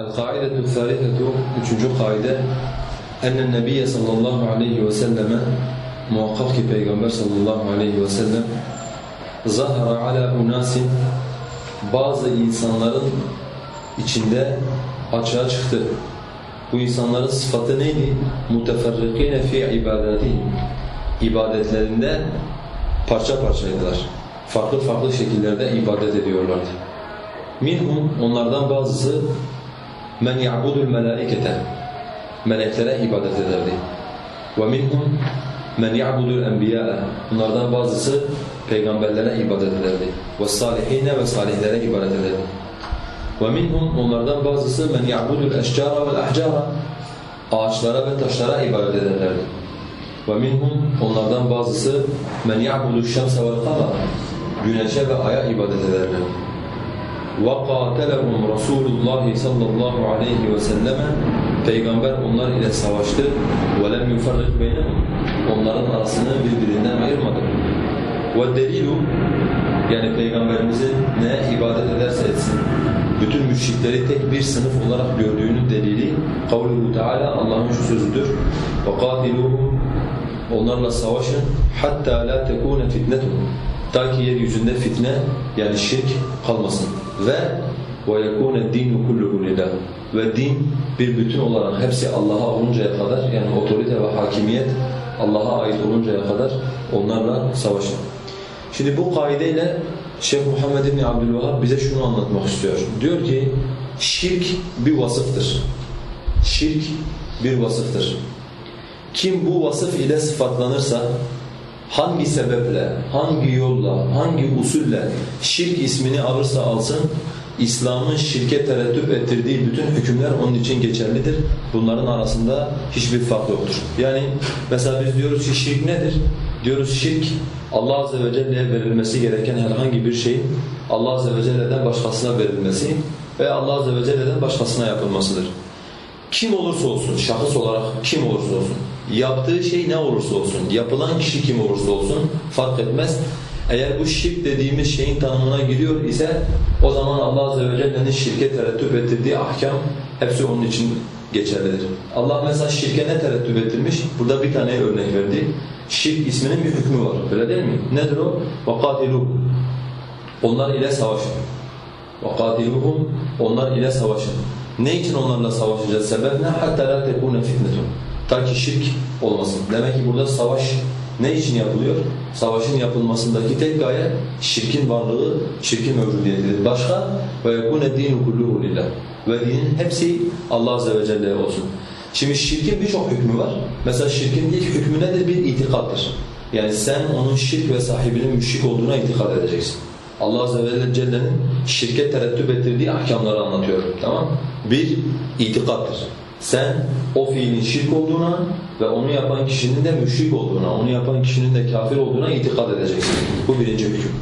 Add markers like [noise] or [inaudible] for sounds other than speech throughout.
El-Kaidetü Thâlithatu Üçüncü kaide Ennen Nebiye sallallahu aleyhi ve selleme muhakkak ki Peygamber sallallahu aleyhi ve sellem zahara ala unasin bazı insanların içinde açığa çıktı. Bu insanların sıfatı neydi? Muteferrikine fi ibadati. İbadetlerinde parça parçaydılar. Farklı farklı şekillerde ibadet ediyorlardı. Minhum onlardan bazısı men ya'budul melaikete meleklere ibadet ederdi. Ve minhum men ya'budul enbiya'a bunlardan bazısı peygamberlere ibadet ederdi. Ve salihine ve salihlere ibadet ederdi. Ve minhum onlardan bazısı men ya'budul eşcara vel ahcara ağaçlara ve taşlara ibadet ederlerdi. Ve minhum onlardan bazısı men ya'budu şemse vel kamera güneşe ve aya ibadet ederlerdi. وَقَاتَلَهُمْ رَسُولُ اللّٰهِ sallallahu aleyhi ve selleme Peygamber onlar ile savaştı وَلَمْ يُفَرِّقْ بَيْنَهُمْ Onların arasını birbirinden ayırmadı. وَالدَّلِيلُ Yani Peygamberimizin ne ibadet ederse etsin, bütün müşrikleri tek bir sınıf olarak gördüğünün delili kavluhu Teala Allah'ın şu sözüdür. وَقَاتِلُوهُمْ Onlarla savaşın hatta la tekune fitnetun. Ta ki yeryüzünde fitne yani şirk kalmasın. Ve وَيَكُونَ الدِّينُ كُلُّهُ لِلّٰهِ Ve din bir bütün olarak hepsi Allah'a oluncaya kadar yani otorite ve hakimiyet Allah'a ait oluncaya kadar onlarla savaşın. Şimdi bu kaideyle Şeyh Muhammed bin Abdülvahhab bize şunu anlatmak istiyor. Diyor ki şirk bir vasıftır. Şirk bir vasıftır. Kim bu vasıf ile sıfatlanırsa hangi sebeple, hangi yolla, hangi usulle şirk ismini alırsa alsın İslam'ın şirke tereddüt ettirdiği bütün hükümler onun için geçerlidir. Bunların arasında hiçbir fark yoktur. Yani mesela biz diyoruz ki şirk nedir? Diyoruz şirk Allah Azze ve Celle'ye verilmesi gereken herhangi bir şeyin Allah Azze ve Celle'den başkasına verilmesi ve Allah Azze ve Celle'den başkasına yapılmasıdır. Kim olursa olsun, şahıs olarak kim olursa olsun, yaptığı şey ne olursa olsun, yapılan kişi kim olursa olsun fark etmez. Eğer bu şirk dediğimiz şeyin tanımına giriyor ise o zaman Allah Azze ve Celle'nin şirke terettüp ettirdiği ahkam hepsi onun için geçerlidir. Allah mesela şirke ne terettüp ettirmiş? Burada bir tane örnek verdi. Şirk isminin bir hükmü var. Öyle değil mi? Nedir o? وَقَاتِلُوا Onlar ile savaşın. وَقَاتِلُوهُمْ Onlar ile savaşın. Ne için onlarla savaşacağız? Sebep ne? hatta la tekune fitnetun. Ta ki şirk olmasın. Demek ki burada savaş ne için yapılıyor? Savaşın yapılmasındaki tek gaye şirkin varlığı, şirkin mevcudiyetidir. Başka ve yekune dinu kulluhu lillah. Ve dinin hepsi Allah azze ve celle olsun. Şimdi şirkin birçok hükmü var. Mesela şirkin ilk hükmü nedir? Bir itikattır. Yani sen onun şirk ve sahibinin müşrik olduğuna itikad edeceksin. Allah Azze ve Celle'nin şirket terettüp ettirdiği ahkamları anlatıyor. Tamam Bir, itikattır. Sen o fiilin şirk olduğuna ve onu yapan kişinin de müşrik olduğuna, onu yapan kişinin de kafir olduğuna itikad edeceksin. Bu birinci hüküm.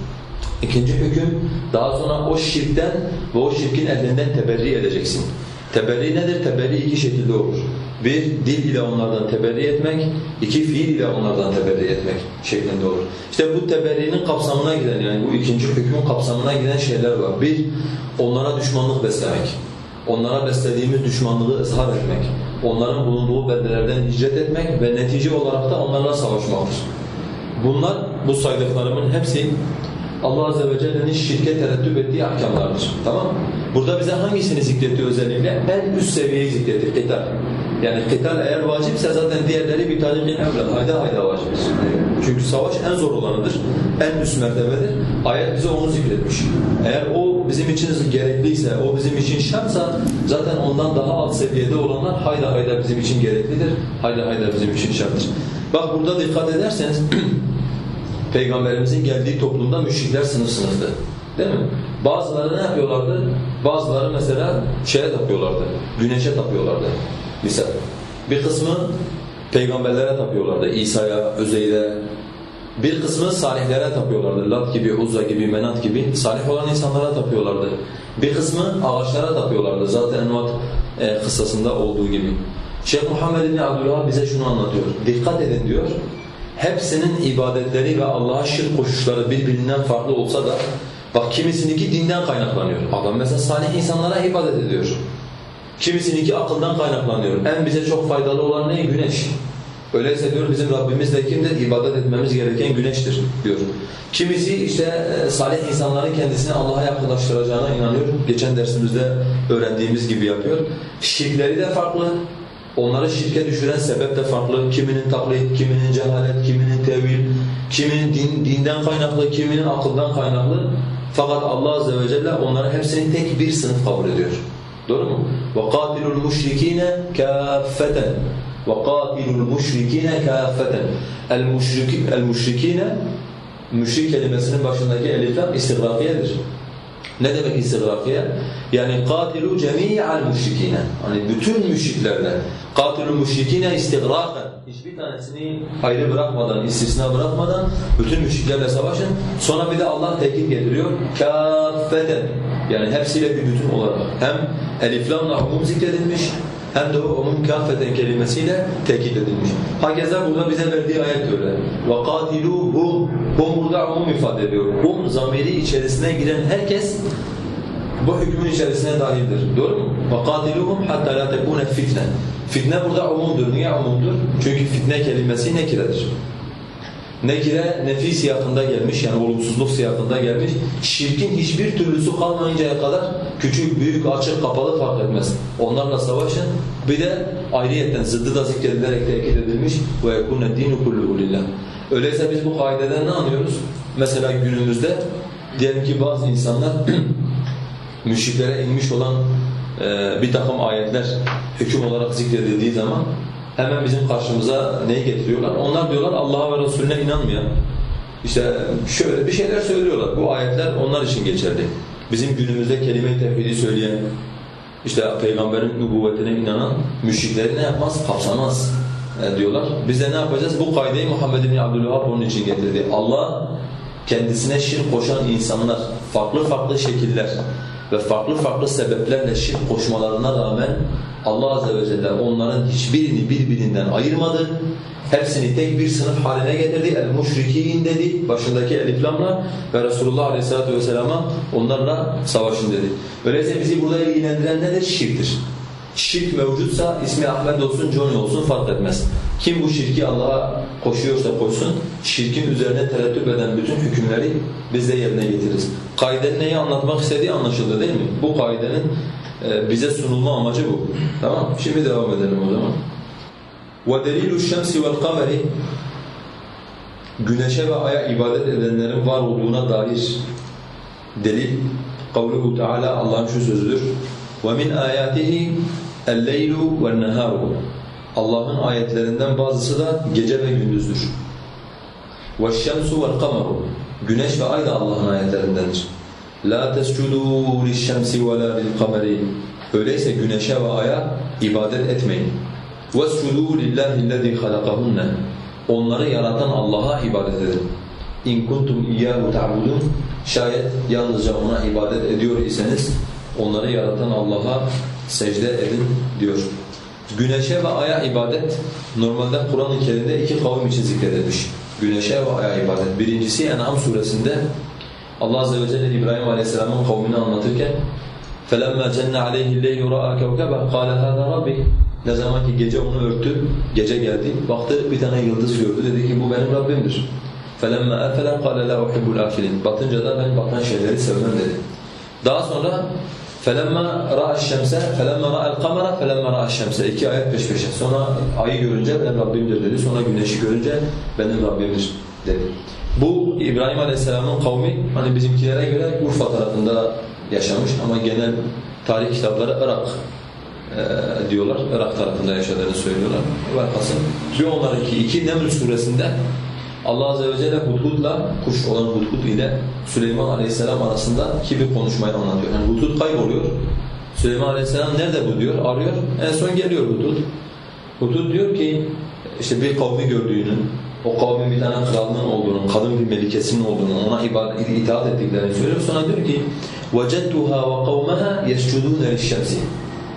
İkinci hüküm, daha sonra o şirkten ve o şirkin ehlinden teberri edeceksin. Teberri nedir? Teberri iki şekilde olur. Bir, dil ile onlardan teberri etmek, iki, fiil ile onlardan teberri etmek şeklinde olur. İşte bu teberrinin kapsamına giden yani bu ikinci hükmün kapsamına giden şeyler var. Bir, onlara düşmanlık beslemek. Onlara beslediğimiz düşmanlığı ızhar etmek. Onların bulunduğu beldelerden hicret etmek ve netice olarak da onlarla savaşmaktır. Bunlar, bu saydıklarımın hepsi Allah Azze ve Celle'nin şirke tereddüt ettiği ahkamlardır. Tamam Burada bize hangisini zikretti özellikle? En üst seviyeyi zikretti, kital. Yani kital eğer vacipse zaten diğerleri bir tarihin evlen, hayda hayda vaciptir. Çünkü savaş en zor olanıdır, en üst mertebedir. Ayet bize onu zikretmiş. Eğer o bizim için gerekliyse, o bizim için şartsa zaten ondan daha alt seviyede olanlar hayda hayda bizim için gereklidir, hayda hayda bizim için şarttır. Bak burada dikkat ederseniz [clears throat] Peygamberimizin geldiği toplumda müşrikler sınıf sınıftı. Değil mi? Bazıları ne yapıyorlardı? Bazıları mesela şeye tapıyorlardı, güneşe tapıyorlardı. Misal. Bir kısmı peygamberlere tapıyorlardı, İsa'ya, Özeyr'e. Bir kısmı salihlere tapıyorlardı, Lat gibi, Uzza gibi, Menat gibi. Salih olan insanlara tapıyorlardı. Bir kısmı ağaçlara tapıyorlardı, zaten Envat e, kıssasında olduğu gibi. Şeyh Muhammed bin Abdülhah bize şunu anlatıyor. Dikkat edin diyor. Hepsinin ibadetleri ve Allah'a şirk koşuşları birbirinden farklı olsa da Bak kimisindeki dinden kaynaklanıyor. Adam mesela salih insanlara ibadet ediyor. Kimisininki akıldan kaynaklanıyor. En bize çok faydalı olan ne? Güneş. Öyleyse diyor bizim Rabbimiz de kimdir? İbadet etmemiz gereken güneştir diyor. Kimisi işte e, salih insanların kendisini Allah'a yakınlaştıracağına inanıyor. Geçen dersimizde öğrendiğimiz gibi yapıyor. Şirkleri de farklı. Onları şirke düşüren sebep de farklı. Kiminin taklit, kiminin cehalet, kiminin tevil, kiminin din, dinden kaynaklı, kiminin akıldan kaynaklı. Fakat Allah Azze ve Celle onları hepsini tek bir sınıf kabul ediyor. Doğru mu? وَقَاتِلُوا الْمُشْرِك۪ينَ كَافَّةً وَقَاتِلُوا الْمُشْرِك۪ينَ كَافَّةً El-müşrikine müşrik kelimesinin başındaki elifler istigrafiyedir. Ne demek istigrafiye? Yani katilu cemi'al müşrikine. Hani bütün müşriklerden. Katilu müşrikine istigrafen. Hiçbir tanesini ayrı bırakmadan, istisna bırakmadan bütün müşriklerle savaşın. Sonra bir de Allah tekit getiriyor. Kâffeten. Yani hepsiyle bir bütün olarak. Hem eliflamla umum zikredilmiş, hem de o onun kâfeten kelimesiyle tekit edilmiş. Hakeza burada bize verdiği ayet öyle. وَقَاتِلُوهُمْ Hum burada umum ifade ediyor. Hum zamiri içerisine giren herkes bu hükmün içerisine dahildir. Doğru mu? وَقَاتِلُوهُمْ حَتَّى لَا تَكُونَ fitne. Fitne burada umumdur. Niye umumdur? Çünkü fitne kelimesi nekiredir. Nekire nefi siyakında gelmiş yani olumsuzluk siyakında gelmiş. Şirkin hiçbir türlüsü kalmayıncaya kadar küçük, büyük, açık, kapalı fark etmez. Onlarla savaşın. Bir de ayrıyetten zıddı da zikredilerek tekit edilmiş وَيَكُنَ الدِّينُ كُلُّهُ لِلّٰهِ Öyleyse biz bu kaideden ne anlıyoruz? Mesela günümüzde diyelim ki bazı insanlar [clears throat] müşriklere inmiş olan e, bir takım ayetler hüküm olarak zikredildiği zaman hemen bizim karşımıza neyi getiriyorlar? Onlar diyorlar Allah'a ve Resulüne inanmayan. İşte şöyle bir şeyler söylüyorlar. Bu ayetler onlar için geçerli. Bizim günümüzde kelime-i tevhidi söyleyen, işte peygamberin nübüvvetine inanan müşrikleri ne yapmaz? Kapsamaz e, diyorlar. Biz de ne yapacağız? Bu kaideyi Muhammed bin Abdülvahhab onun için getirdi. Allah kendisine şirk koşan insanlar farklı farklı şekiller ve farklı farklı sebeplerle şirk koşmalarına rağmen Allah Azze ve Celle onların hiçbirini birbirinden ayırmadı. Hepsini tek bir sınıf haline getirdi. El-müşrikin dedi başındaki eliflamla ve Resulullah Aleyhisselatü Vesselam'a onlarla savaşın dedi. Öyleyse bizi burada ilgilendiren nedir? Şirktir Şirk mevcutsa ismi Ahmet olsun, Johnny olsun fark etmez. Kim bu şirki Allah'a koşuyorsa koşsun, şirkin üzerine tereddüt eden bütün hükümleri biz de yerine getiririz. Kaidenin neyi anlatmak istediği anlaşıldı değil mi? Bu kaidenin e, bize sunulma amacı bu. Tamam Şimdi devam edelim o zaman. وَدَلِيلُ الشَّمْسِ وَالْقَمَرِ Güneşe ve aya ibadet edenlerin var olduğuna dair delil. Kavluhu Teala Allah'ın şu sözüdür. وَمِنْ آيَاتِهِ اللَّيْلُ وَالنَّهَارُ Allah'ın ayetlerinden bazısı da gece ve gündüzdür. وَالشَّمْسُ وَالْقَمَرُ Güneş ve ay da Allah'ın ayetlerindendir. لَا تَسْجُدُوا لِلشَّمْسِ وَلَا لِلْقَمَرِ Öyleyse güneşe ve aya ibadet etmeyin. وَاسْجُدُوا لِلّٰهِ الَّذِي خَلَقَهُنَّ Onları yaratan Allah'a ibadet edin. اِنْ كُنْتُمْ اِيَّهُ تَعْبُدُونَ Şayet yalnızca ona ibadet ediyor iseniz onları yaratan Allah'a secde edin diyor. Güneşe ve aya ibadet normalde Kur'an-ı Kerim'de iki kavim için zikredilmiş. Güneşe ve aya ibadet. Birincisi En'am suresinde Allah Azze ve Celle İbrahim Aleyhisselam'ın kavmini anlatırken فَلَمَّا جَنَّ عَلَيْهِ اللَّيْلُ رَأَى كَوْكَبًا قَالَ هَذَا رَبِّي Ne zaman ki gece onu örttü, gece geldi, baktı bir tane yıldız gördü, dedi ki bu benim Rabbimdir. فَلَمَّا أَفَلًا قَالَ لَا أُحِبُّ الْآفِلِينَ Batınca da ben batan şeyleri sevmem dedi. Daha sonra فَلَمَّا رَأَى الشَّمْسَ فَلَمَّا رَأَى الْقَمَرَ فَلَمَّا رَأَى الشَّمْسَ İki ayet peş peşe. Sonra ayı görünce benim Rabbimdir dedi. Sonra güneşi görünce benim Rabbimdir dedi. Bu İbrahim Aleyhisselam'ın kavmi hani bizimkilere göre Urfa tarafında yaşamış ama genel tarih kitapları Irak e, diyorlar. Irak tarafında yaşadığını söylüyorlar. Vakası. Bir onlarınki iki Nemrut suresinde Allah Azze ve Celle Hudhud'la, kuş olan Hudhud ile Süleyman Aleyhisselam arasındaki bir konuşmayı anlatıyor. Yani Hudhud kayboluyor. Süleyman Aleyhisselam nerede bu diyor, arıyor. En son geliyor Hudhud. Hudhud diyor ki işte bir kavmi gördüğünü, o kavmin bir tane kralının olduğunu, kadın bir melikesinin olduğunu, ona ibadet, itaat ettiklerini söylüyor. Sonra diyor ki وَجَدْتُهَا وَقَوْمَهَا يَسْجُدُونَ لِلشَّمْسِ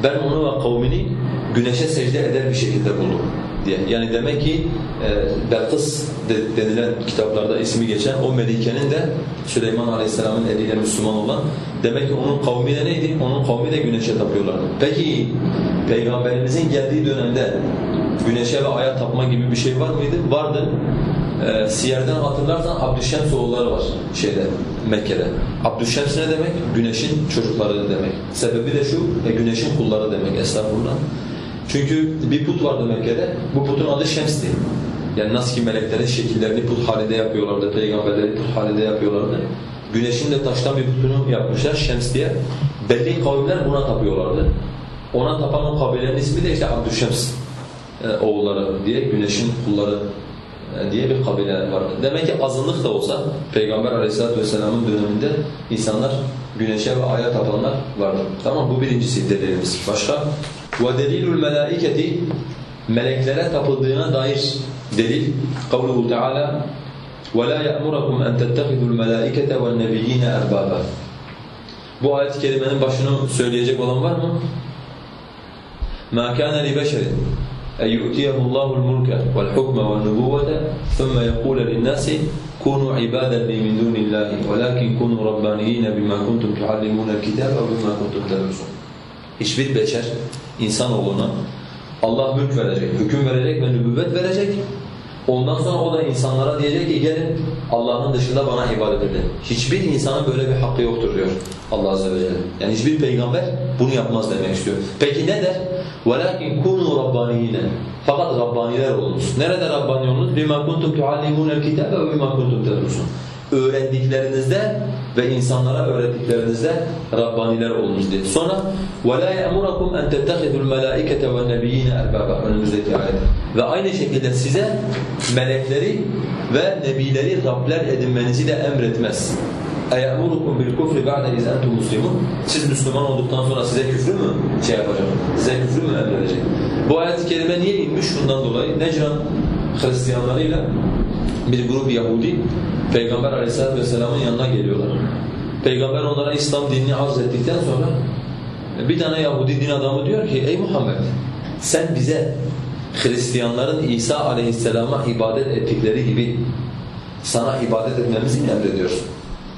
Ben onu ve kavmini güneşe secde eder bir şekilde buldum. diye. Yani demek ki e, Belkıs de, denilen kitaplarda ismi geçen o Melike'nin de Süleyman Aleyhisselam'ın eliyle Müslüman olan demek ki onun kavmi de neydi? Onun kavmi de güneşe tapıyorlardı. Peki Peygamberimizin geldiği dönemde güneşe ve aya tapma gibi bir şey var mıydı? Vardı. E, Siyer'den hatırlarsan Abdüşşems oğulları var şeyde Mekke'de. Abdüşşems ne demek? Güneşin çocukları demek. Sebebi de şu, e, güneşin kulları demek estağfurullah. Çünkü bir put vardı Mekke'de, bu putun adı Şems'ti. Yani nasıl ki meleklerin şekillerini put halinde yapıyorlardı, peygamberleri put halinde yapıyorlardı. Güneşin de taştan bir putunu yapmışlar Şems diye. Belli kavimler buna tapıyorlardı. Ona tapan o kabilenin ismi de işte Abdüşşems e, oğulları diye, güneşin kulları e, diye bir kabile vardı. Demek ki azınlık da olsa Peygamber aleyhissalatu vesselamın döneminde insanlar güneşe ve aya tapanlar vardı. Tamam bu birincisi delilimiz. Başka? وَدَلِيلُ الْمَلَائِكَةِ Meleklere tapıldığına dair delil. قَوْلُهُ تَعَالَى وَلَا يَأْمُرَكُمْ أَنْ تَتَّخِذُوا الْمَلَائِكَةَ وَالنَّبِيِّينَ أَرْبَابًا Bu ayet-i kerimenin başını söyleyecek olan var mı? مَا كَانَ لِبَشَرٍ أن يؤتيه الله الملك والحكم والنبوة ثم يقول للناس كونوا عبادا لي من دون الله ولكن كونوا ربانيين بما كنتم تعلمون الكتاب وبما كنتم تدرسون Hiçbir beşer insanoğluna Allah mülk verecek, hüküm verecek ve nübüvvet verecek. Ondan sonra o da insanlara diyecek ki gelin Allah'ın dışında bana ibadet edin. Hiçbir insanın böyle bir hakkı yoktur diyor Allah Azze ve Celle. Yani hiçbir peygamber bunu yapmaz demek istiyor. Peki ne der? وَلَكِنْ كُونُوا رَبَّانِينَ Fakat Rabbaniler olunuz. Nerede Rabbani olunuz? بِمَا كُنْتُمْ تُعَلِّمُونَ الْكِتَابَ وَبِمَا كُنْتُمْ تَدْرُسُونَ Öğrendiklerinizde ve insanlara öğrettiklerinizde Rabbaniler olunuz diye. Sonra وَلَا يَأْمُرَكُمْ أَنْ تَتَّخِذُوا الْمَلَائِكَةَ وَالنَّبِيِّينَ اَرْبَابًا Önümüzdeki ayet. Ve aynı şekilde size melekleri ve nebileri Rabler edinmenizi de emretmez. اَيَأْمُرُكُمْ بِالْكُفْرِ بَعْدَ اِذْ اَنْتُمْ مُسْلِمُونَ Siz Müslüman olduktan sonra size küfrü mü şey yapacak? Size küfrü mü emredecek? Bu ayet-i kerime niye inmiş? Şundan dolayı Necran Hristiyanlarıyla bir grup Yahudi Peygamber Aleyhisselatü vesselamın yanına geliyorlar. Peygamber onlara İslam dinini arz ettikten sonra bir tane Yahudi din adamı diyor ki ey Muhammed sen bize Hristiyanların İsa Aleyhisselam'a ibadet ettikleri gibi sana ibadet etmemizi mi emrediyorsun?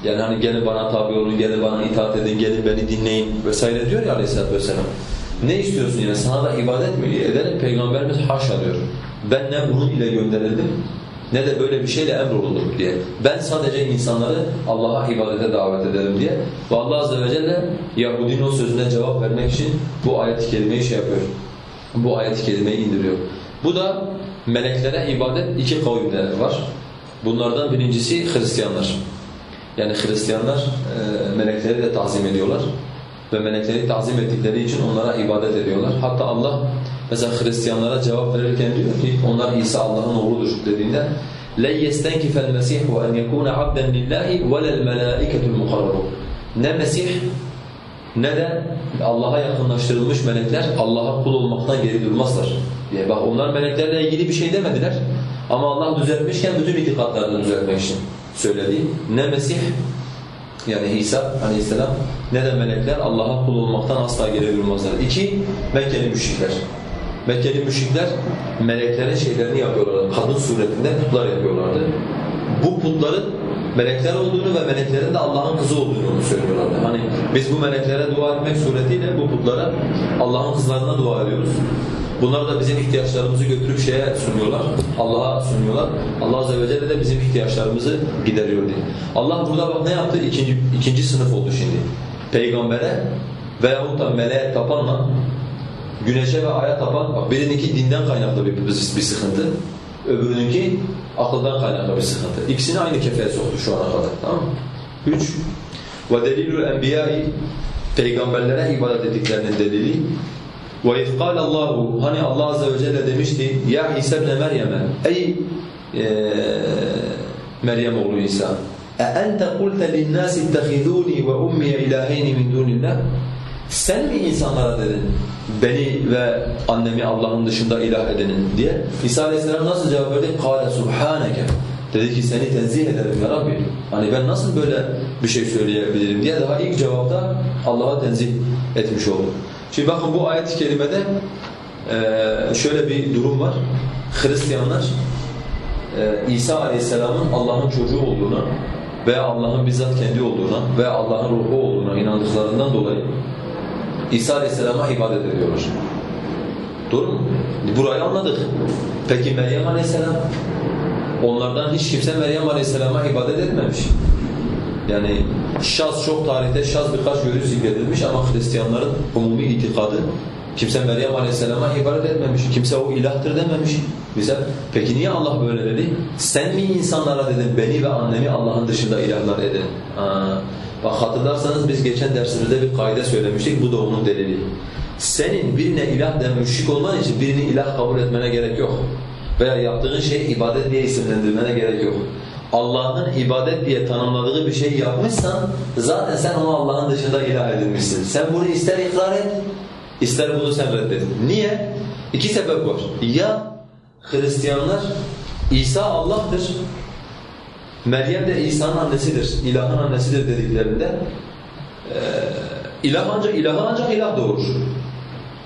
Yani hani gelin bana tabi olun, gelin bana itaat edin, gelin beni dinleyin vesaire diyor ya Aleyhisselatü vesselam. Ne istiyorsun yine? Sana da ibadet mi edelim? Peygamberimiz haşa diyor. Ben ne bunun ile gönderildim ne de böyle bir şeyle emrolundum diye. Ben sadece insanları Allah'a ibadete davet ederim diye. Ve Allah Azze ve Celle Yahudinin o sözüne cevap vermek için bu ayet-i kerimeyi şey yapıyor. Bu ayet-i kerimeyi indiriyor. Bu da meleklere ibadet iki kavimde var. Bunlardan birincisi Hristiyanlar. Yani Hristiyanlar e, melekleri de tazim ediyorlar ve melekleri tazim ettikleri için onlara ibadet ediyorlar. Hatta Allah mesela Hristiyanlara cevap verirken diyor ki onlar İsa Allah'ın oğludur dediğinde لَنْ يَسْتَنْكِفَ الْمَسِيحُ أَنْ يَكُونَ عَبْدًا لِلّٰهِ وَلَا الْمَلَائِكَةُ الْمُقَرَّبُونَ Ne Mesih ne de Allah'a yakınlaştırılmış melekler Allah'a kul olmaktan geri durmazlar diye. Bak onlar meleklerle ilgili bir şey demediler. Ama Allah düzeltmişken bütün itikatlarını düzeltmek için söyledi. Ne Mesih yani İsa aleyhisselam ne de melekler Allah'a kul olmaktan asla geri durmazlar. İki, Mekkeli müşrikler. Mekkeli müşrikler meleklerin şeylerini yapıyorlardı. Kadın suretinde putlar yapıyorlardı. Bu putların melekler olduğunu ve meleklerin de Allah'ın kızı olduğunu söylüyorlardı. Hani biz bu meleklere dua etmek suretiyle bu putlara Allah'ın kızlarına dua ediyoruz. Bunlar da bizim ihtiyaçlarımızı götürüp şeye sunuyorlar, Allah'a sunuyorlar. Allah Azze ve Celle de bizim ihtiyaçlarımızı gideriyor diye. Allah burada bak ne yaptı? İkinci, ikinci sınıf oldu şimdi. Peygambere veyahut da meleğe tapanla güneşe ve aya tapan, bak birininki dinden kaynaklı bir, bir, bir sıkıntı, öbürününki akıldan kaynaklı bir sıkıntı. İkisini aynı kefeye soktu şu ana kadar. Tamam mı? Üç, وَدَلِيلُ الْاَنْبِيَاءِ Peygamberlere ibadet ettiklerinin delili وَاِذْ قَالَ اللّٰهُ Hani Allah Azze ve Celle demişti Ya İsa ibn Meryem'e Ey e, Meryem oğlu İsa اَاَنْتَ قُلْتَ لِلنَّاسِ اتَّخِذُونِي وَاُمِّيَ اِلٰهَيْنِ مِنْ دُونِ اللّٰهِ Sen mi insanlara dedin beni ve annemi Allah'ın dışında ilah edinin diye İsa Aleyhisselam nasıl cevap verdi? قَالَ سُبْحَانَكَ Dedi ki seni tenzih ederim ya Rabbi. Hani ben nasıl böyle bir şey söyleyebilirim diye daha ilk cevapta Allah'a tenzih etmiş oldu. Şimdi bakın bu ayet-i kerimede e, şöyle bir durum var. Hristiyanlar e, İsa Aleyhisselam'ın Allah'ın çocuğu olduğuna veya Allah'ın bizzat kendi olduğuna veya Allah'ın ruhu olduğuna inandıklarından dolayı İsa Aleyhisselam'a ibadet ediyorlar. Doğru mu? Burayı anladık. Peki Meryem Aleyhisselam? Onlardan hiç kimse Meryem Aleyhisselam'a ibadet etmemiş. Yani şaz çok tarihte şaz birkaç yönü zikredilmiş ama Hristiyanların umumi itikadı kimse Meryem Aleyhisselam'a ibadet etmemiş. Kimse o ilahtır dememiş bize. Peki niye Allah böyle dedi? Sen mi insanlara dedin beni ve annemi Allah'ın dışında ilahlar edin? Aa, bak hatırlarsanız biz geçen dersimizde bir kaide söylemiştik. Bu da onun delili. Senin birine ilah den müşrik olman için birini ilah kabul etmene gerek yok. Veya yaptığın şeyi ibadet diye isimlendirmene gerek yok. Allah'ın ibadet diye tanımladığı bir şey yapmışsan zaten sen onu Allah'ın dışında ilah edilmişsin. Sen bunu ister ikrar et, ister bunu sen reddet. Niye? İki sebep var. Ya Hristiyanlar İsa Allah'tır, Meryem de İsa'nın annesidir, ilahın annesidir dediklerinde e, ilah ancak ilahı ancak ilah doğurur.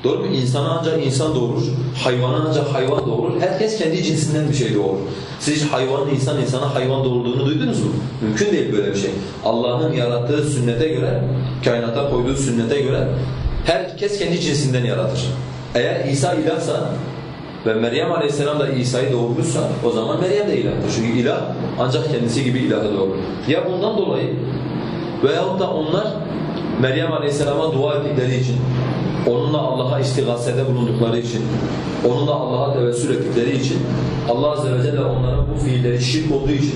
Doğru mu? İnsana ancak insan doğurur, hayvana ancak hayvan doğurur. Herkes kendi cinsinden bir şey doğurur. Siz hiç insan insana hayvan doğurduğunu duydunuz mu? Mümkün değil böyle bir şey. Allah'ın yarattığı sünnete göre, kainata koyduğu sünnete göre herkes kendi cinsinden yaratır. Eğer İsa ilahsa ve Meryem Aleyhisselam da İsa'yı doğurmuşsa o zaman Meryem de ilahtır. Çünkü ilah ancak kendisi gibi ilahı doğurur. Ya bundan dolayı veyahut da onlar Meryem Aleyhisselam'a dua ettikleri için onunla Allah'a istigasede bulundukları için, onunla Allah'a tevessül ettikleri için Allah Azze ve Celle onların bu fiilleri şirk olduğu için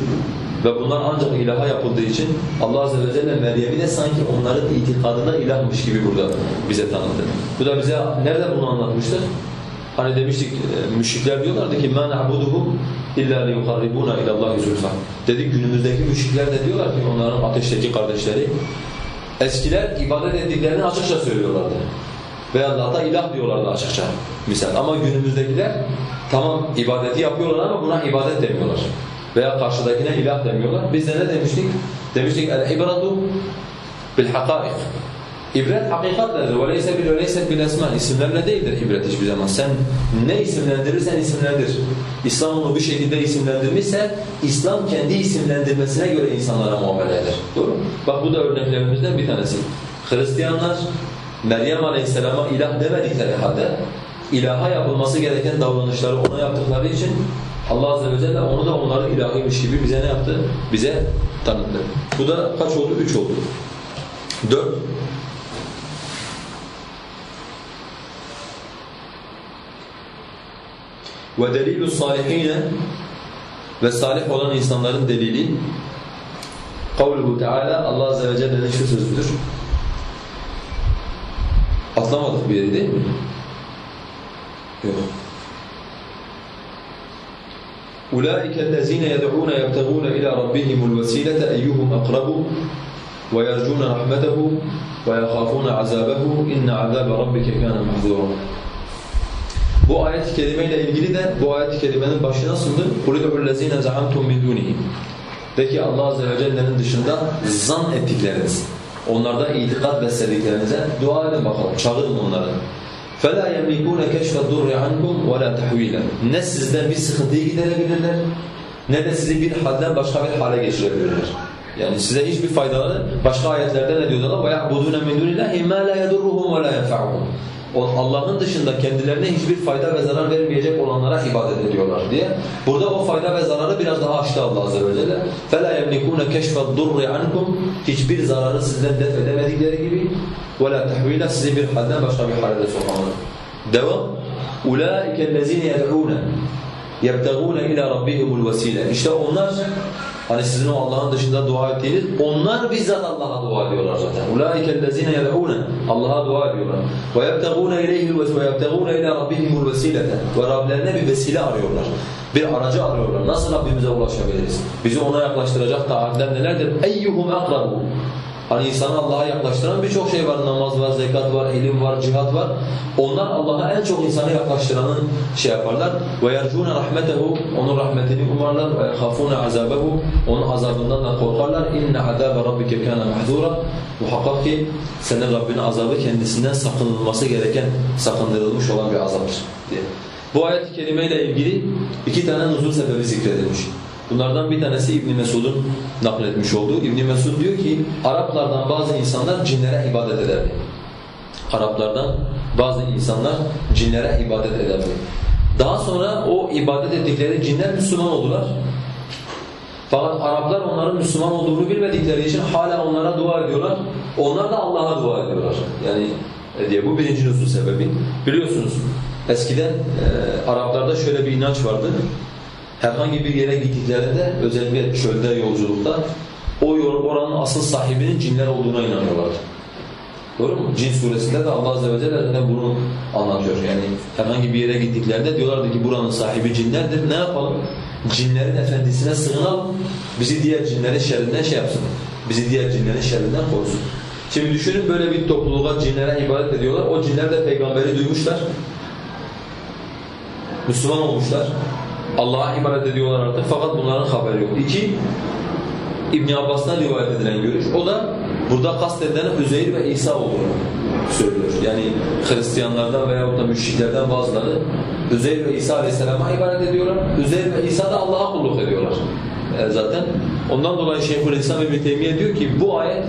ve bunlar ancak ilaha yapıldığı için Allah Azze ve Celle Meryem'i de sanki onların itikadına ilahmış gibi burada bize tanıttı. Bu da bize nerede bunu anlatmıştır? Hani demiştik e, müşrikler diyorlardı ki مَا نَعْبُدُهُمْ اِلَّا لِيُقَرِّبُونَ اِلَى اللّٰهِ زُلْفًا Dedik günümüzdeki müşrikler de diyorlar ki onların ateşteki kardeşleri eskiler ibadet ettiklerini açıkça söylüyorlardı. Veya da ilah diyorlardı açıkça misal. Ama günümüzdekiler tamam ibadeti yapıyorlar ama buna ibadet demiyorlar. Veya karşıdakine ilah demiyorlar. Biz de ne demiştik? Demiştik el-ibratu bil-hakaik. İbret hakikatlerdir. وَلَيْسَ بِالْوَلَيْسَ بِالْاَسْمَانِ İsimlerle değildir ibret hiçbir zaman. Sen ne isimlendirirsen isimlendir. İslam onu bir şekilde isimlendirmişse, İslam kendi isimlendirmesine göre insanlara muamele eder. Doğru Bak bu da örneklerimizden bir tanesi. Hristiyanlar Meryem Aleyhisselam'a ilah demedikleri halde ilaha yapılması gereken davranışları ona yaptıkları için Allah Azze ve Celle onu da onların ilahıymış gibi bize ne yaptı? Bize tanıttı. Bu da kaç oldu? Üç oldu. Dört. وَدَلِيلُ الصَّالِحِينَ Ve salih olan insanların delili kavluhu Teala Allah Azze ve Celle'nin şu sözüdür. Atlamadık bir yeri değil mi? Yok. أُولَٰئِكَ الَّذ۪ينَ يَدْعُونَ يَبْتَغُونَ إِلَى رَبِّهِمُ الْوَسِيلَةَ اَيُّهُمْ أَقْرَبُ وَيَرْجُونَ رَحْمَتَهُ وَيَخَافُونَ عَذَابَهُ اِنَّ عَذَابَ رَبِّكَ كَانَ مَحْذُورًا Bu ayet-i kerimeyle ilgili de bu ayet-i kerimenin başı nasıldır? قُلِدُعُ الَّذ۪ينَ زَعَمْتُمْ مِنْ دُونِهِ De ki Allah Azze ve Celle'nin dışında zan ettikleriniz, onlarda itikat beslediklerinize dua edin bakalım, çağırın onları. فَلَا يَمْلِكُونَ كَشْفَ الدُّرِّ عَنْكُمْ وَلَا تَحْوِيلًا Ne sizden bir sıkıntıyı giderebilirler, ne de sizi bir halden başka bir hale geçirebilirler. Yani size hiçbir faydaları, başka ayetlerde ne diyorlar? وَيَعْبُدُونَ مِنْ دُونِ اللّٰهِ مَا لَا يَدُرُّهُمْ وَلَا يَنْفَعُهُمْ Allah'ın dışında kendilerine hiçbir fayda ve zarar vermeyecek olanlara ibadet ediyorlar diye. Burada o fayda ve zararı biraz daha açtı Allah Azze ve Celle. فَلَا يَمْلِكُونَ كَشْفَ الضُّرِّ عَنْكُمْ Hiçbir zararı sizden def edemedikleri gibi وَلَا تَحْوِيلًا Sizi bir halden başka bir hale de sokamaz. Devam. اُولَٰئِكَ الَّذ۪ينَ يَدْعُونَ يَبْتَغُونَ اِلَى رَبِّهِمُ الْوَس۪يلَ İşte onlar Hani sizin o Allah'ın dışında dua ettiğiniz, onlar bizzat Allah'a dua ediyorlar zaten. اُولَٰئِكَ الَّذ۪ينَ يَدْعُونَ Allah'a dua ediyorlar. وَيَبْتَغُونَ اِلَيْهِ وَيَبْتَغُونَ اِلَى رَبِّهِمُ الْوَس۪يلَةَ Ve Rablerine bir vesile arıyorlar. Bir aracı arıyorlar. Nasıl Rabbimize ulaşabiliriz? Bizi ona yaklaştıracak taahhütler nelerdir? اَيُّهُمْ اَقْرَبُ Hani insanı Allah'a yaklaştıran birçok şey var. Namaz var, zekat var, ilim var, cihat var. Onlar Allah'a en çok insanı yaklaştıranın şey yaparlar. وَيَرْجُونَ رَحْمَتَهُ Onun rahmetini umarlar. وَيَخَافُونَ عَذَابَهُ Onun azabından da korkarlar. اِنَّ عَذَابَ رَبِّكَ كَانَ مَحْذُورًا Muhakkak ki senin Rabbinin azabı kendisinden sakınılması gereken, sakındırılmış olan bir azaptır diye. Bu ayet-i kerimeyle ilgili iki tane nuzul sebebi zikredilmiş. Bunlardan bir tanesi İbn Mesud'un nakletmiş olduğu. İbn Mesud diyor ki Araplardan bazı insanlar cinlere ibadet ederdi. Araplardan bazı insanlar cinlere ibadet ederdi. Daha sonra o ibadet ettikleri cinler Müslüman oldular. Fakat Araplar onların Müslüman olduğunu bilmedikleri için hala onlara dua ediyorlar. Onlar da Allah'a dua ediyorlar. Yani e, diye bu birinci nüzul sebebi. Biliyorsunuz eskiden e, Araplarda şöyle bir inanç vardı. Herhangi bir yere gittiklerinde özellikle çölde yolculukta o oranın asıl sahibinin cinler olduğuna inanıyorlardı. Doğru mu? Cin suresinde de Allah Azze ve Celle bunu anlatıyor. Yani herhangi bir yere gittiklerinde diyorlardı ki buranın sahibi cinlerdir. Ne yapalım? Cinlerin efendisine sığınalım. Bizi diğer cinlerin şerrinden şey yapsın. Bizi diğer cinlerin şerrinden korusun. Şimdi düşünün böyle bir topluluğa cinlere ibadet ediyorlar. O cinler de peygamberi duymuşlar. Müslüman olmuşlar. Allah'a ibadet ediyorlar artık fakat bunların haberi yok. İki, İbn Abbas'tan rivayet edilen görüş. O da burada kastedilen Üzeyr ve İsa olduğunu söylüyor. Yani Hristiyanlardan veyahut da müşriklerden bazıları Üzeyr ve İsa Aleyhisselam'a ibadet ediyorlar. Üzeyr ve İsa da Allah'a kulluk ediyorlar. E zaten ondan dolayı Şeyhülislam İbn Teymiye diyor ki bu ayet